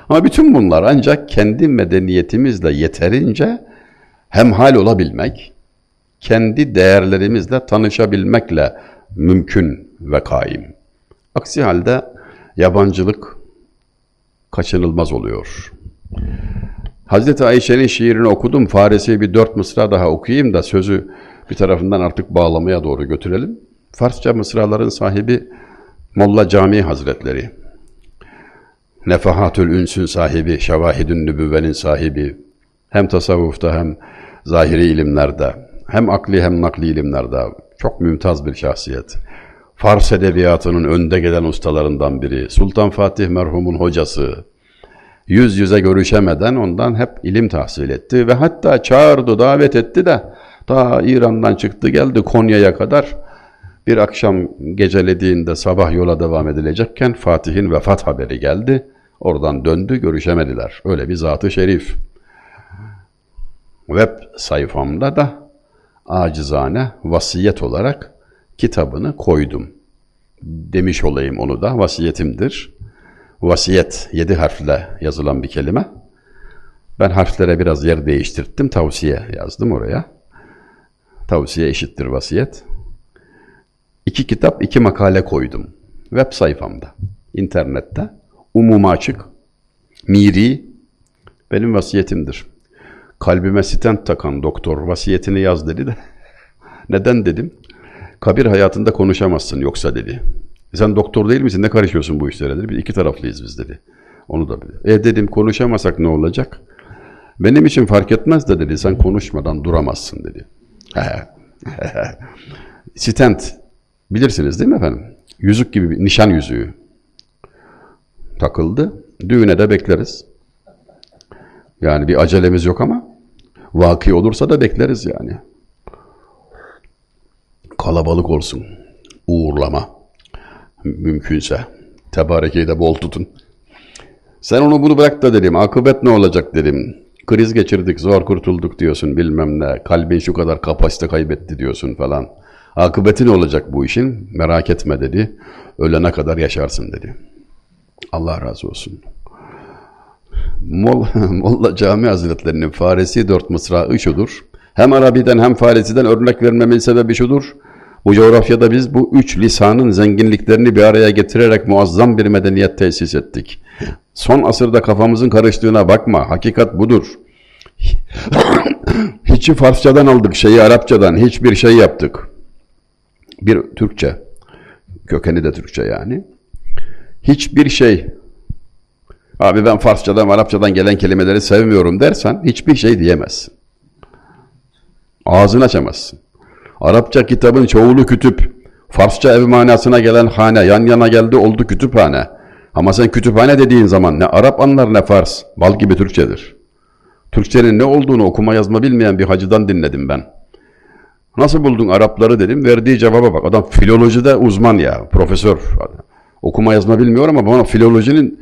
Ama bütün bunlar ancak kendi medeniyetimizle yeterince hemhal olabilmek, kendi değerlerimizle tanışabilmekle mümkün ve kaim. Aksi halde yabancılık kaçınılmaz oluyor. Hazreti Ayşe'nin şiirini okudum. Farisi bir dört mısra daha okuyayım da sözü bir tarafından artık bağlamaya doğru götürelim. Farsça mısraların sahibi Molla Cami Hazretleri. Nefahatül Ünsün sahibi, Şevahidün Nübüvvenin sahibi. Hem tasavvufta hem zahiri ilimlerde, hem akli hem nakli ilimlerde çok mümtaz bir şahsiyet. Fars edebiyatının önde gelen ustalarından biri. Sultan Fatih merhumun hocası. Yüz yüze görüşemeden ondan hep ilim tahsil etti ve hatta çağırdı, davet etti de ta İran'dan çıktı geldi Konya'ya kadar bir akşam gecelediğinde sabah yola devam edilecekken Fatih'in vefat haberi geldi. Oradan döndü, görüşemediler. Öyle bir zatı şerif. Web sayfamda da acizane vasiyet olarak kitabını koydum. Demiş olayım onu da vasiyetimdir. Vasiyet yedi harfle yazılan bir kelime. Ben harflere biraz yer değiştirttim. Tavsiye yazdım oraya. Tavsiye eşittir vasiyet. İki kitap, iki makale koydum. Web sayfamda, internette. Umuma açık. Miri benim vasiyetimdir. Kalbime stent takan doktor vasiyetini yaz dedi de. Neden dedim? Kabir hayatında konuşamazsın yoksa dedi. Sen doktor değil misin? Ne karışıyorsun bu işlere dedi. Biz iki taraflıyız biz dedi. Onu da dedi. E dedim konuşamasak ne olacak? Benim için fark etmez de dedi. Sen konuşmadan duramazsın dedi. Stent bilirsiniz değil mi efendim? Yüzük gibi bir nişan yüzüğü takıldı. Düğüne de bekleriz. Yani bir acelemiz yok ama vaki olursa da bekleriz yani. Kalabalık olsun. Uğurlama. Mümkünse. Tebarekeyi de bol tutun. Sen onu bunu bırak da dedim. Akıbet ne olacak dedim. Kriz geçirdik, zor kurtulduk diyorsun bilmem ne. Kalbin şu kadar kapasite kaybetti diyorsun falan. Akıbeti ne olacak bu işin? Merak etme dedi. Ölene kadar yaşarsın dedi. Allah razı olsun. Molla, Molla Cami Hazretlerinin Farisi dört mısrağı şudur. Hem Arabi'den hem Farisi'den örnek vermemin sebebi şudur. Bu coğrafyada biz bu üç lisanın zenginliklerini bir araya getirerek muazzam bir medeniyet tesis ettik. Son asırda kafamızın karıştığına bakma. Hakikat budur. Hiçi Farsçadan aldık, şeyi Arapçadan, hiçbir şey yaptık. Bir Türkçe, kökeni de Türkçe yani. Hiçbir şey, abi ben Farsçadan, Arapçadan gelen kelimeleri sevmiyorum dersen hiçbir şey diyemezsin. Ağzını açamazsın. Arapça kitabın çoğulu kütüp, Farsça ev manasına gelen hane, yan yana geldi oldu kütüphane. Ama sen kütüphane dediğin zaman ne Arap anlar ne Fars, bal gibi Türkçedir. Türkçenin ne olduğunu okuma yazma bilmeyen bir hacıdan dinledim ben. Nasıl buldun Arapları dedim, verdiği cevaba bak. Adam filolojide uzman ya, profesör. Okuma yazma bilmiyor ama bana filolojinin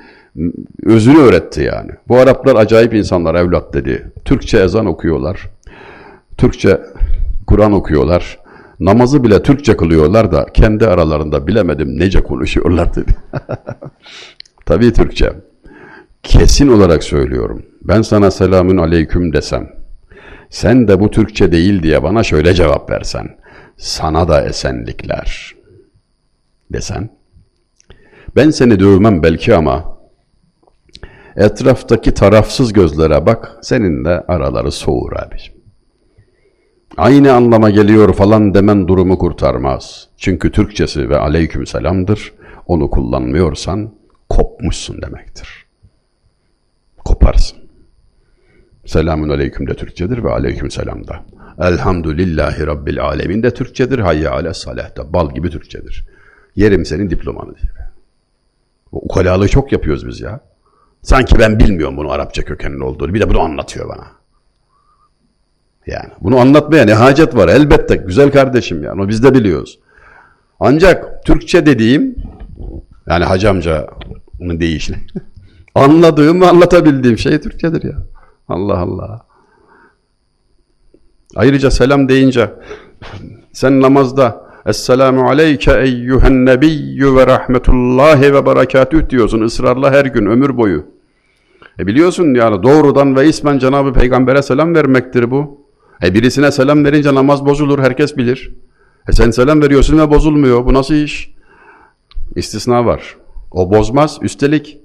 özünü öğretti yani. Bu Araplar acayip insanlar evlat dedi. Türkçe ezan okuyorlar. Türkçe Kur'an okuyorlar. Namazı bile Türkçe kılıyorlar da kendi aralarında bilemedim nece konuşuyorlar dedi. Tabii Türkçe. Kesin olarak söylüyorum. Ben sana selamün aleyküm desem, sen de bu Türkçe değil diye bana şöyle cevap versen, sana da esenlikler desen, ben seni dövmem belki ama etraftaki tarafsız gözlere bak, senin de araları soğur abiciğim. Aynı anlama geliyor falan demen durumu kurtarmaz. Çünkü Türkçesi ve aleyküm selamdır. Onu kullanmıyorsan kopmuşsun demektir. Koparsın. Selamun aleyküm de Türkçedir ve aleyküm selam da. Elhamdülillahi Rabbil alemin de Türkçedir. Hayya ale salah da bal gibi Türkçedir. Yerim senin diplomanı diye. O ukalalığı çok yapıyoruz biz ya. Sanki ben bilmiyorum bunu Arapça kökenli olduğunu. Bir de bunu anlatıyor bana. Yani bunu anlatmaya ne hacet var elbette güzel kardeşim yani o biz de biliyoruz. Ancak Türkçe dediğim yani hacı amcanın deyişini Anladığım ve anlatabildiğim şey Türkçedir ya. Allah Allah. Ayrıca selam deyince sen namazda Esselamu aleyke eyyühen nebiyyü ve rahmetullahi ve berekatüh diyorsun ısrarla her gün ömür boyu. E biliyorsun yani doğrudan ve ismen Cenab-ı Peygamber'e selam vermektir bu. E birisine selam verince namaz bozulur herkes bilir. E sen selam veriyorsun ve bozulmuyor. Bu nasıl iş? İstisna var. O bozmaz. Üstelik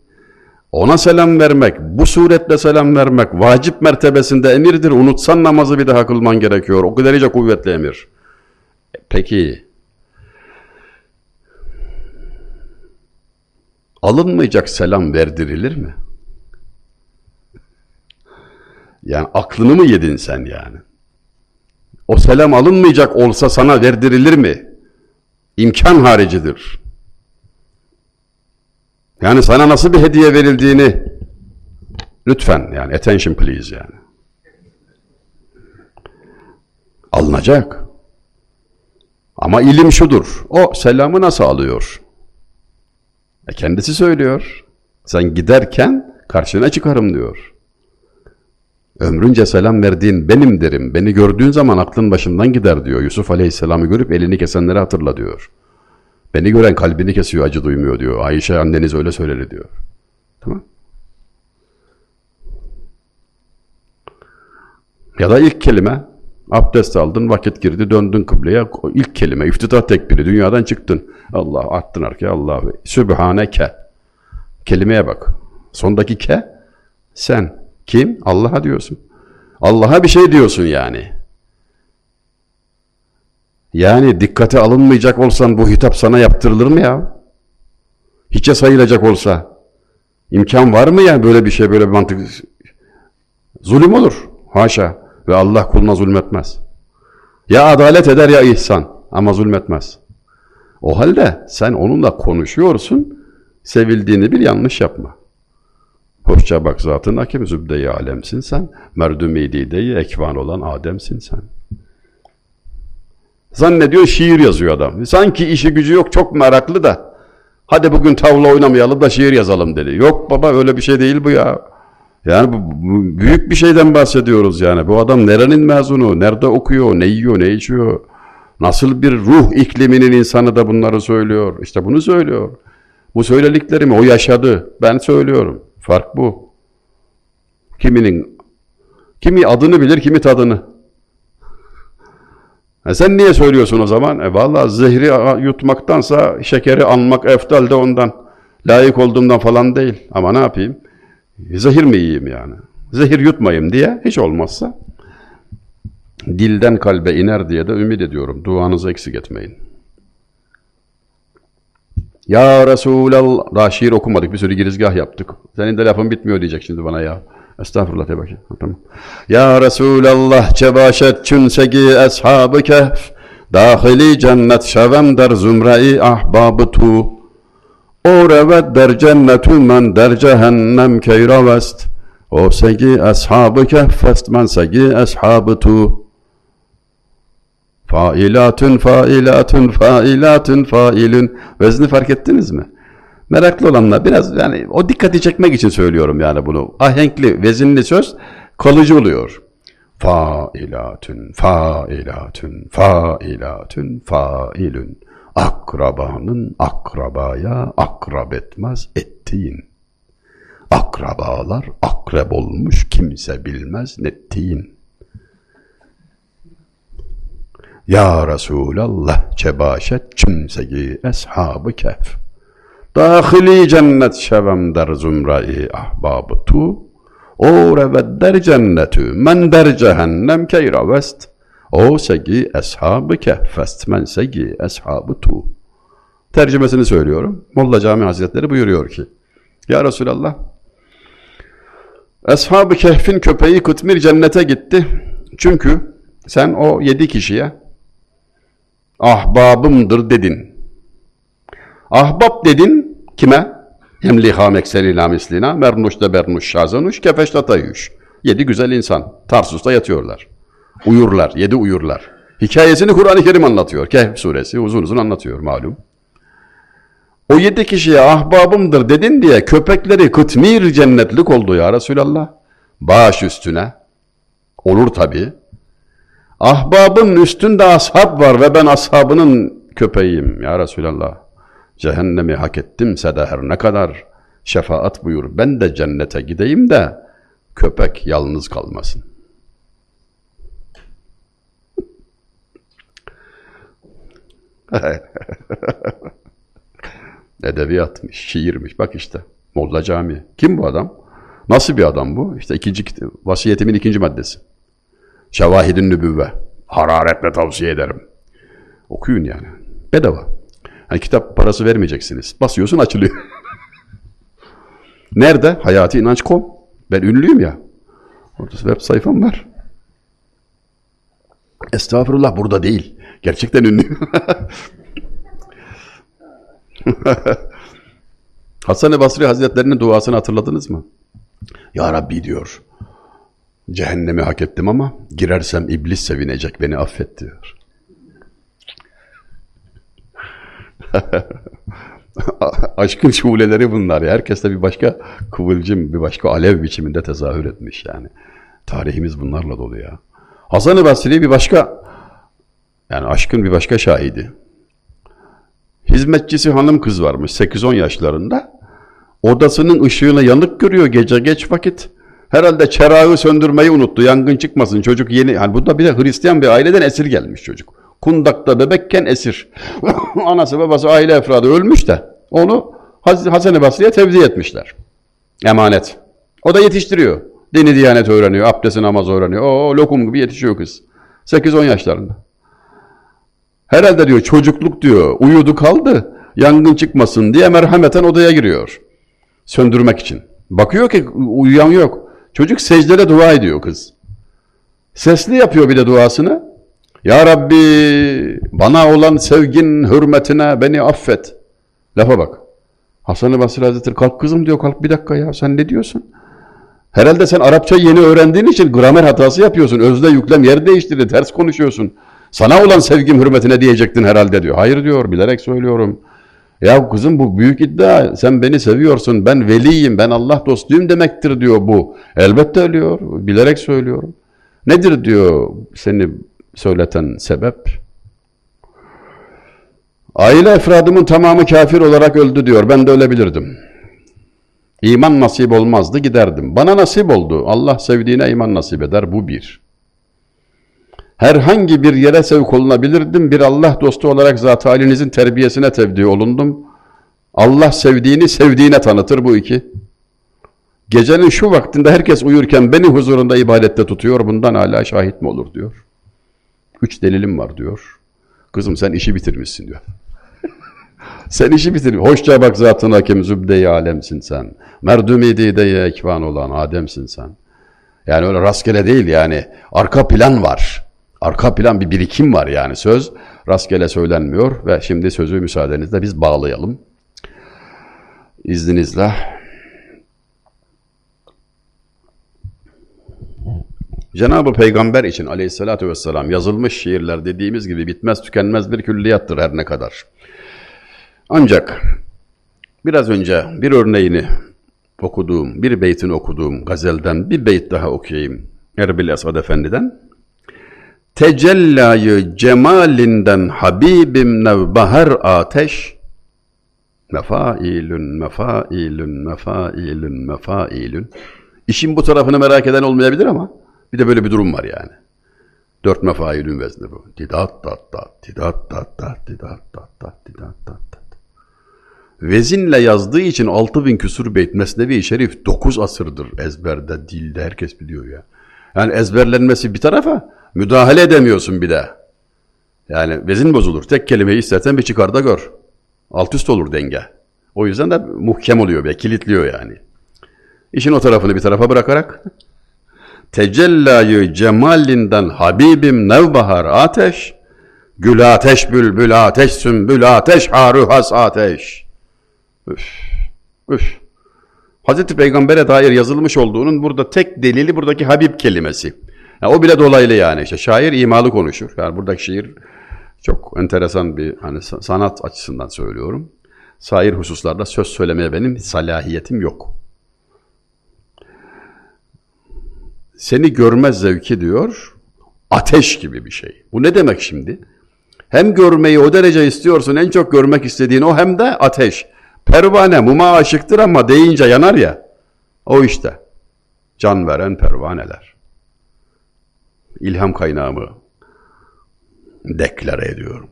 ona selam vermek, bu suretle selam vermek vacip mertebesinde emirdir. Unutsan namazı bir daha kılman gerekiyor. O kadar kuvvetli emir. E peki alınmayacak selam verdirilir mi? Yani aklını mı yedin sen yani? O selam alınmayacak olsa sana verdirilir mi? İmkan haricidir. Yani sana nasıl bir hediye verildiğini lütfen yani attention please yani. Alınacak. Ama ilim şudur. O selamı nasıl alıyor? E kendisi söylüyor. Sen giderken karşına çıkarım diyor. Ömrünce selam verdiğin benim derim. Beni gördüğün zaman aklın başından gider diyor. Yusuf Aleyhisselam'ı görüp elini kesenleri hatırla diyor. Beni gören kalbini kesiyor, acı duymuyor diyor. Ayşe anneniz öyle söyledi diyor. Tamam. Ya da ilk kelime, abdest aldın, vakit girdi, döndün kıbleye. İlk kelime, iftitah tekbiri, dünyadan çıktın. Allah attın arkaya, Allah. Sübhaneke. Kelimeye bak. Sondaki ke, sen. Kim? Allah'a diyorsun. Allah'a bir şey diyorsun yani. Yani dikkate alınmayacak olsan bu hitap sana yaptırılır mı ya? Hiçe sayılacak olsa. imkan var mı ya böyle bir şey, böyle bir mantık? Zulüm olur. Haşa. Ve Allah kuluna zulmetmez. Ya adalet eder ya ihsan. Ama zulmetmez. O halde sen onunla konuşuyorsun. Sevildiğini bil yanlış yapma. Hoşça bak zatın hakim zübde-i alemsin sen. Merdumi dideyi ekvan olan Adem'sin sen. Zannediyor şiir yazıyor adam. Sanki işi gücü yok çok meraklı da. Hadi bugün tavla oynamayalım da şiir yazalım dedi. Yok baba öyle bir şey değil bu ya. Yani bu, bu büyük bir şeyden bahsediyoruz yani. Bu adam nerenin mezunu, nerede okuyor, ne yiyor, ne içiyor. Nasıl bir ruh ikliminin insanı da bunları söylüyor. İşte bunu söylüyor. Bu söylediklerimi o yaşadı. Ben söylüyorum. Fark bu. Kiminin kimi adını bilir, kimi tadını. E sen niye söylüyorsun o zaman? E valla zehri yutmaktansa şekeri anmak eftal de ondan. Layık olduğumdan falan değil. Ama ne yapayım? Zehir mi yiyeyim yani? Zehir yutmayayım diye hiç olmazsa dilden kalbe iner diye de ümit ediyorum. Duanızı eksik etmeyin. Ya Resulallah. Daha şiir okumadık. Bir sürü girizgah yaptık. Senin de lafın bitmiyor diyecek şimdi bana ya. Estağfurullah de bakayım. Tamam. Ya Resulallah cebaşet çünsegi ashabı kehf dahili cennet şevem der zümre-i ahbabı tu o revet der cennetu men der cehennem keyravest o segi ashabı kehfest men segi ashabı tu Failatun failatun failatun failün. Vezni fark ettiniz mi? Meraklı olanlar biraz yani o dikkati çekmek için söylüyorum yani bunu. Ahenkli, vezinli söz kalıcı oluyor. Failatun, failatun, failatun, failün. Akrabanın akrabaya akrab etmez ettiğin. Akrabalar akrep olmuş kimse bilmez nettiğin. Ya Resulallah cebaşet kimsegi eshabı kehf. Dahili cennet şevem der zümre-i ahbabı tu. O revet der cennetü men der cehennem keyravest. O segi eshabı kehfest men segi eshabı tu. Tercümesini söylüyorum. Molla Cami Hazretleri buyuruyor ki Ya Resulallah Eshab-ı Kehf'in köpeği Kıtmir cennete gitti. Çünkü sen o yedi kişiye ahbabımdır dedin. Ahbab dedin kime? Emliha mekselina mislina, mernuş da bernuş şazanuş, kefeş da tayyuş. Yedi güzel insan. Tarsus'ta yatıyorlar. Uyurlar, yedi uyurlar. Hikayesini Kur'an-ı Kerim anlatıyor. Kehf suresi uzun uzun anlatıyor malum. O yedi kişiye ahbabımdır dedin diye köpekleri kıtmir cennetlik oldu ya Resulallah. Baş üstüne. Olur tabi. Ahbabın üstünde ashab var ve ben ashabının köpeğiyim ya Resulallah. Cehennemi hak ettimse de her ne kadar şefaat buyur. Ben de cennete gideyim de köpek yalnız kalmasın. Edebiyatmış, şiirmiş. Bak işte. Molla Camii. Kim bu adam? Nasıl bir adam bu? İşte ikinci vasiyetimin ikinci maddesi. Şevahidin nübüvve. Hararetle tavsiye ederim. Okuyun yani. Bedava. Yani kitap parası vermeyeceksiniz. Basıyorsun açılıyor. Nerede? Hayati İnanç.com. Ben ünlüyüm ya. Orada web sayfam var. Estağfurullah burada değil. Gerçekten ünlüyüm. Hasan-ı Basri Hazretlerinin duasını hatırladınız mı? Ya Rabbi diyor. Cehennemi hak ettim ama girersem iblis sevinecek beni affet diyor. Aşkın şuleleri bunlar. Herkes de bir başka kıvılcım, bir başka alev biçiminde tezahür etmiş yani. Tarihimiz bunlarla dolu ya. Hasan-ı Basri bir başka, yani aşkın bir başka şahidi. Hizmetçisi hanım kız varmış 8-10 yaşlarında. Odasının ışığını yanık görüyor gece geç vakit. Herhalde çerağı söndürmeyi unuttu. Yangın çıkmasın. Çocuk yeni, yani bu da bir de Hristiyan bir aileden esir gelmiş çocuk. Kundak'ta bebekken esir. Anası babası aile efradı ölmüş de onu Hasan-ı Basri'ye tevdi etmişler. Emanet. O da yetiştiriyor. Dini diyanet öğreniyor, abdesti namaz öğreniyor. O lokum gibi yetişiyor kız. 8-10 yaşlarında. Herhalde diyor çocukluk diyor uyudu kaldı yangın çıkmasın diye merhameten odaya giriyor. Söndürmek için. Bakıyor ki uyuyan yok. Çocuk secdede dua ediyor kız. Sesli yapıyor bir de duasını. Ya Rabbi bana olan sevgin hürmetine beni affet. Lafa bak. Hasan-ı Basri Hazretleri kalk kızım diyor kalk bir dakika ya sen ne diyorsun? Herhalde sen Arapça yeni öğrendiğin için gramer hatası yapıyorsun. Özle yüklem yer değiştirdi ters konuşuyorsun. Sana olan sevgim hürmetine diyecektin herhalde diyor. Hayır diyor bilerek söylüyorum. Ya kızım bu büyük iddia. Sen beni seviyorsun. Ben veliyim. Ben Allah dostuyum demektir diyor bu. Elbette ölüyor. Bilerek söylüyorum. Nedir diyor seni söyleten sebep? Aile efradımın tamamı kafir olarak öldü diyor. Ben de ölebilirdim. İman nasip olmazdı giderdim. Bana nasip oldu. Allah sevdiğine iman nasip eder. Bu bir. Herhangi bir yere sevk olunabilirdim. Bir Allah dostu olarak zat halinizin terbiyesine tevdi olundum. Allah sevdiğini sevdiğine tanıtır bu iki. Gecenin şu vaktinde herkes uyurken beni huzurunda ibadette tutuyor. Bundan hala şahit mi olur diyor. Üç delilim var diyor. Kızım sen işi bitirmişsin diyor. sen işi bitir. Hoşça bak zatın hakim zübde-i alemsin sen. Merdumi dideye ekvan olan Adem'sin sen. Yani öyle rastgele değil yani. Arka plan var. Arka plan bir birikim var yani söz rastgele söylenmiyor ve şimdi sözü müsaadenizle biz bağlayalım. İzninizle. Cenab-ı Peygamber için aleyhissalatü vesselam yazılmış şiirler dediğimiz gibi bitmez tükenmez bir külliyattır her ne kadar. Ancak biraz önce bir örneğini okuduğum, bir beytini okuduğum gazelden bir beyt daha okuyayım. Erbil Esad Efendi'den. Tecellayı cemalinden Habibim nevbahar ateş mefailün mefailün mefailün mefailün İşin bu tarafını merak eden olmayabilir ama bir de böyle bir durum var yani. Dört mefailün vezni bu. Didat dat dat, didat dat dat, didat dat dat, didat dat dat. Vezinle yazdığı için altı bin küsur beyt Mesnevi-i Şerif dokuz asırdır ezberde, dilde herkes biliyor ya. Yani ezberlenmesi bir tarafa müdahale edemiyorsun bir de. Yani vezin bozulur. Tek kelimeyi istersen bir çıkar da gör. Alt üst olur denge. O yüzden de muhkem oluyor ve kilitliyor yani. İşin o tarafını bir tarafa bırakarak tecellayı cemalinden Habibim nevbahar ateş gül ateş bülbül ateş sümbül ateş haruhas ateş üf üf Hazreti Peygamber'e dair yazılmış olduğunun burada tek delili buradaki Habib kelimesi. Yani o bile dolaylı yani işte şair imalı konuşur. Yani buradaki şiir çok enteresan bir hani sanat açısından söylüyorum. Sair hususlarda söz söylemeye benim salahiyetim yok. Seni görmez zevki diyor, ateş gibi bir şey. Bu ne demek şimdi? Hem görmeyi o derece istiyorsun, en çok görmek istediğin o hem de ateş. Pervane muma aşıktır ama deyince yanar ya. O işte. Can veren pervaneler. İlham kaynağımı deklare ediyorum.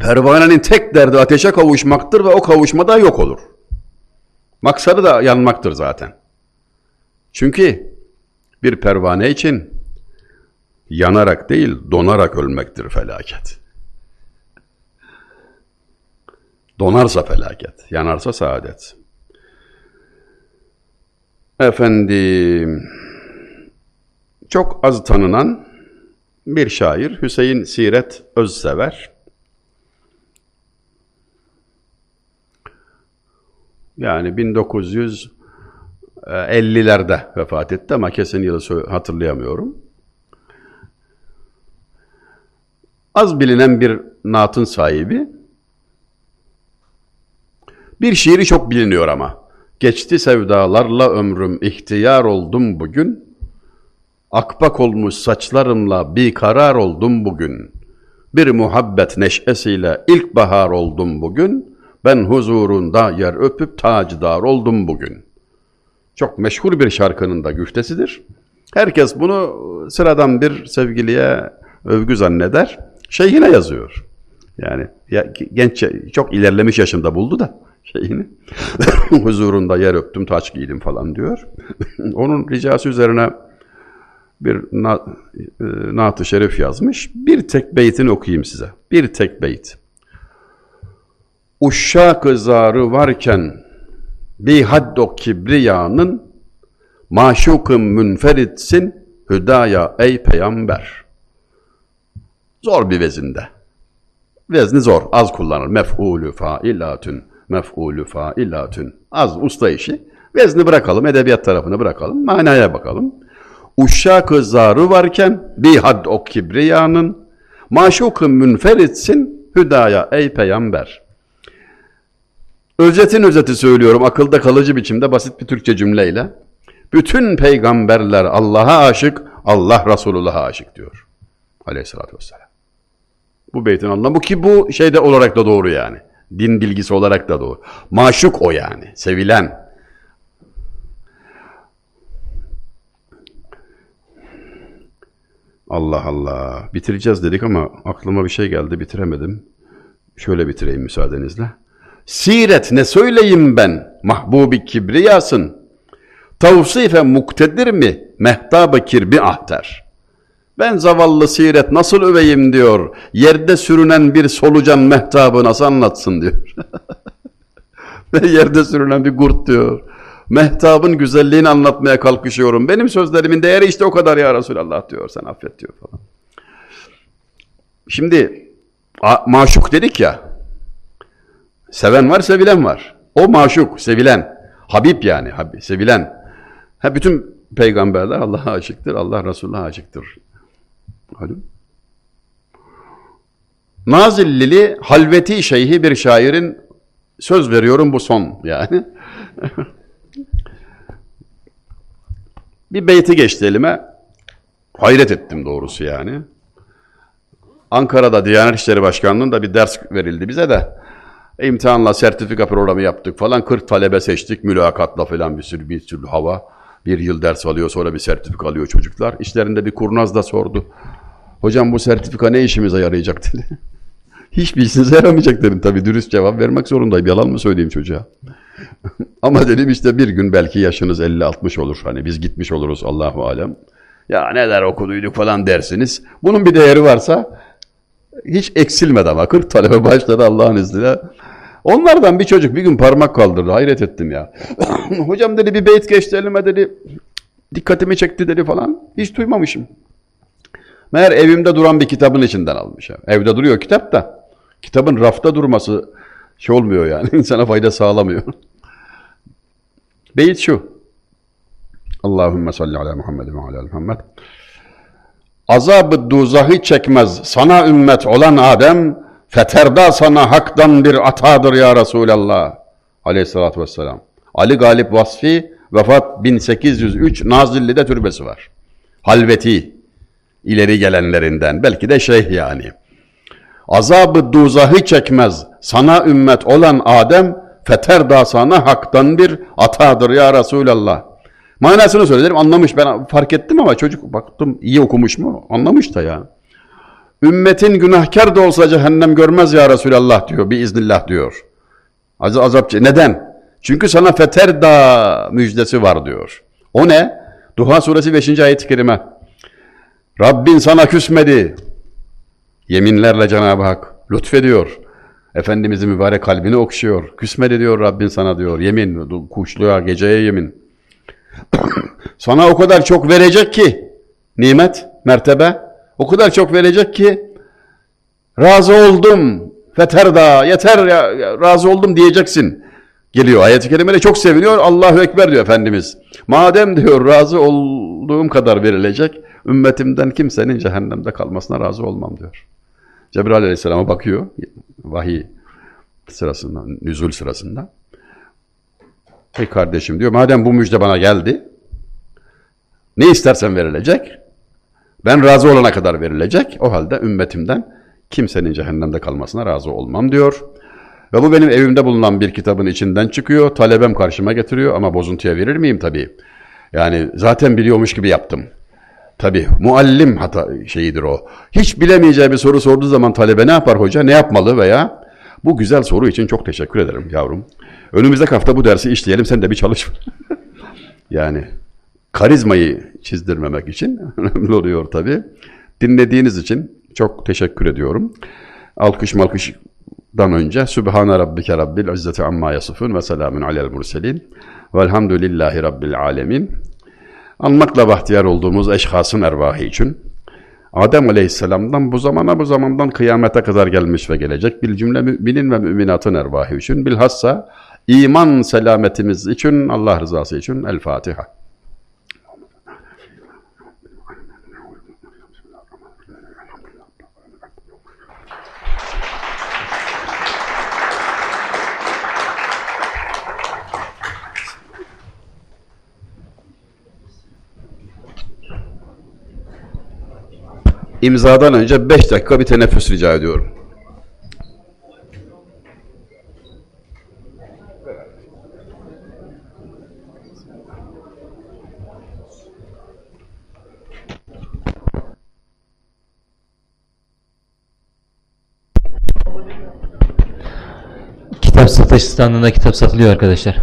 Pervanenin tek derdi ateşe kavuşmaktır ve o kavuşmada yok olur. Maksadı da yanmaktır zaten. Çünkü bir pervane için yanarak değil donarak ölmektir felaket. Donarsa felaket, yanarsa saadet. Efendim, çok az tanınan bir şair Hüseyin Siret Özsever. Yani 1950'lerde vefat etti ama kesin yılı hatırlayamıyorum. Az bilinen bir naatın sahibi. Bir şiiri çok biliniyor ama. Geçti sevdalarla ömrüm, ihtiyar oldum bugün. Akbak olmuş saçlarımla bir karar oldum bugün. Bir muhabbet neşesiyle ilk bahar oldum bugün. Ben huzurunda yer öpüp tacdar oldum bugün. Çok meşhur bir şarkının da güftesidir. Herkes bunu sıradan bir sevgiliye övgü zanneder. Şeyhine yazıyor. Yani ya, genç çok ilerlemiş yaşında buldu da şeyini. Huzurunda yer öptüm, taç giydim falan diyor. Onun ricası üzerine bir na, e, Şerif yazmış. Bir tek beytini okuyayım size. Bir tek beyt. Uşşak-ı zarı varken bir haddo kibriyanın maşukun münferitsin hüdaya ey peygamber. Zor bir vezinde. Vezni zor, az kullanır. Mef'ulü failatün, mef'ulü failatün. Az usta işi. Vezni bırakalım, edebiyat tarafını bırakalım, manaya bakalım. Uşşak-ı zarı varken bir had o kibriyanın maşukun münferitsin hüdaya ey peygamber. Özetin özeti söylüyorum akılda kalıcı biçimde basit bir Türkçe cümleyle. Bütün peygamberler Allah'a aşık, Allah Resulullah'a aşık diyor. Aleyhissalatü vesselam. Bu beytin anlamı ki bu şeyde olarak da doğru yani. Din bilgisi olarak da doğru. Maşuk o yani, sevilen. Allah Allah. Bitireceğiz dedik ama aklıma bir şey geldi bitiremedim. Şöyle bitireyim müsaadenizle. Siret ne söyleyeyim ben mahbubi kibriyasın. Tavsife muktedir mi mehtab-ı kirbi ahter. Ben zavallı siret nasıl öveyim diyor. Yerde sürünen bir solucan mehtabı nasıl anlatsın diyor. Ve yerde sürünen bir kurt diyor. Mehtabın güzelliğini anlatmaya kalkışıyorum. Benim sözlerimin değeri işte o kadar ya Resulallah diyor. Sen affet diyor falan. Şimdi maşuk dedik ya. Seven var, sevilen var. O maşuk, sevilen. Habib yani, Habib, sevilen. Ha, bütün peygamberler Allah'a aşıktır, Allah Resulü'ne aşıktır. Hadi. Nazillili Halveti Şeyhi bir şairin söz veriyorum bu son yani. bir beyti geçti elime. Hayret ettim doğrusu yani. Ankara'da Diyanet İşleri Başkanlığı'nda bir ders verildi bize de. İmtihanla sertifika programı yaptık falan. 40 talebe seçtik mülakatla falan bir sürü bir sürü hava. Bir yıl ders alıyor sonra bir sertifika alıyor çocuklar. İşlerinde bir kurnaz da sordu. Hocam bu sertifika ne işimize yarayacak dedi. Hiçbir işinize yaramayacak dedim tabii dürüst cevap vermek zorundayım. Yalan mı söyleyeyim çocuğa? Ama dedim işte bir gün belki yaşınız 50-60 olur. Hani biz gitmiş oluruz Allahu alem. Ya neler okuduyduk falan dersiniz. Bunun bir değeri varsa hiç eksilmedi ama 40 talebe başladı Allah'ın izniyle. Onlardan bir çocuk bir gün parmak kaldırdı. Hayret ettim ya. Hocam dedi bir beyt geçti elime dedi. Dikkatimi çekti dedi falan. Hiç duymamışım. Meğer evimde duran bir kitabın içinden almış. Evde duruyor kitap da. Kitabın rafta durması şey olmuyor yani. insana fayda sağlamıyor. Beyit şu. Allahümme salli ala Muhammed ve ala Muhammed. Azab-ı duzahı çekmez sana ümmet olan Adem Feterda sana haktan bir atadır ya Resulallah. Aleyhissalatü vesselam. Ali Galip Vasfi vefat 1803 Nazilli'de türbesi var. Halveti ileri gelenlerinden belki de şeyh yani. Azabı duzahı çekmez sana ümmet olan Adem feterda sana haktan bir atadır ya Resulallah. Manasını söyledim anlamış ben fark ettim ama çocuk baktım iyi okumuş mu anlamış da ya. Ümmetin günahkar da olsa cehennem görmez ya Resulallah diyor biiznillah diyor. Az azapçı. Neden? Çünkü sana feterda müjdesi var diyor. O ne? Duha suresi 5. ayet-i kerime. Rabbin sana küsmedi. Yeminlerle Cenab-ı Hak lütfediyor. Efendimizin mübarek kalbini okşuyor. Küsmedi diyor Rabbin sana diyor. Yemin, kuşluğa, geceye yemin. sana o kadar çok verecek ki nimet, mertebe o kadar çok verecek ki razı oldum. Feterda yeter ya, razı oldum diyeceksin. Geliyor ayet-i kerimede çok seviniyor. Allahu Ekber diyor Efendimiz. Madem diyor razı olduğum kadar verilecek ümmetimden kimsenin cehennemde kalmasına razı olmam diyor. Cebrail Aleyhisselam'a bakıyor vahiy sırasında, nüzul sırasında. Ey kardeşim diyor madem bu müjde bana geldi ne istersen verilecek. Ben razı olana kadar verilecek. O halde ümmetimden kimsenin cehennemde kalmasına razı olmam diyor. Ve bu benim evimde bulunan bir kitabın içinden çıkıyor. Talebem karşıma getiriyor ama bozuntuya verir miyim tabii. Yani zaten biliyormuş gibi yaptım. Tabii muallim hata şeyidir o. Hiç bilemeyeceği bir soru sorduğu zaman talebe ne yapar hoca? Ne yapmalı veya bu güzel soru için çok teşekkür ederim yavrum. Önümüzdeki hafta bu dersi işleyelim sen de bir çalış. yani karizmayı çizdirmemek için önemli oluyor tabii. Dinlediğiniz için çok teşekkür ediyorum. Alkış malkışdan önce Sübhane Rabbike Rabbil İzzeti Amma Yasifun ve Selamun Alel Murselin Velhamdülillahi Rabbil Alemin. Anmakla bahtiyar olduğumuz eşhasın ervahı için Adem Aleyhisselam'dan bu zamana bu zamandan kıyamete kadar gelmiş ve gelecek bir cümle müminin ve müminatın ervahı için bilhassa iman selametimiz için Allah rızası için El Fatiha. İmzadan önce 5 dakika bir teneffüs rica ediyorum. Kitap satış standında kitap satılıyor arkadaşlar.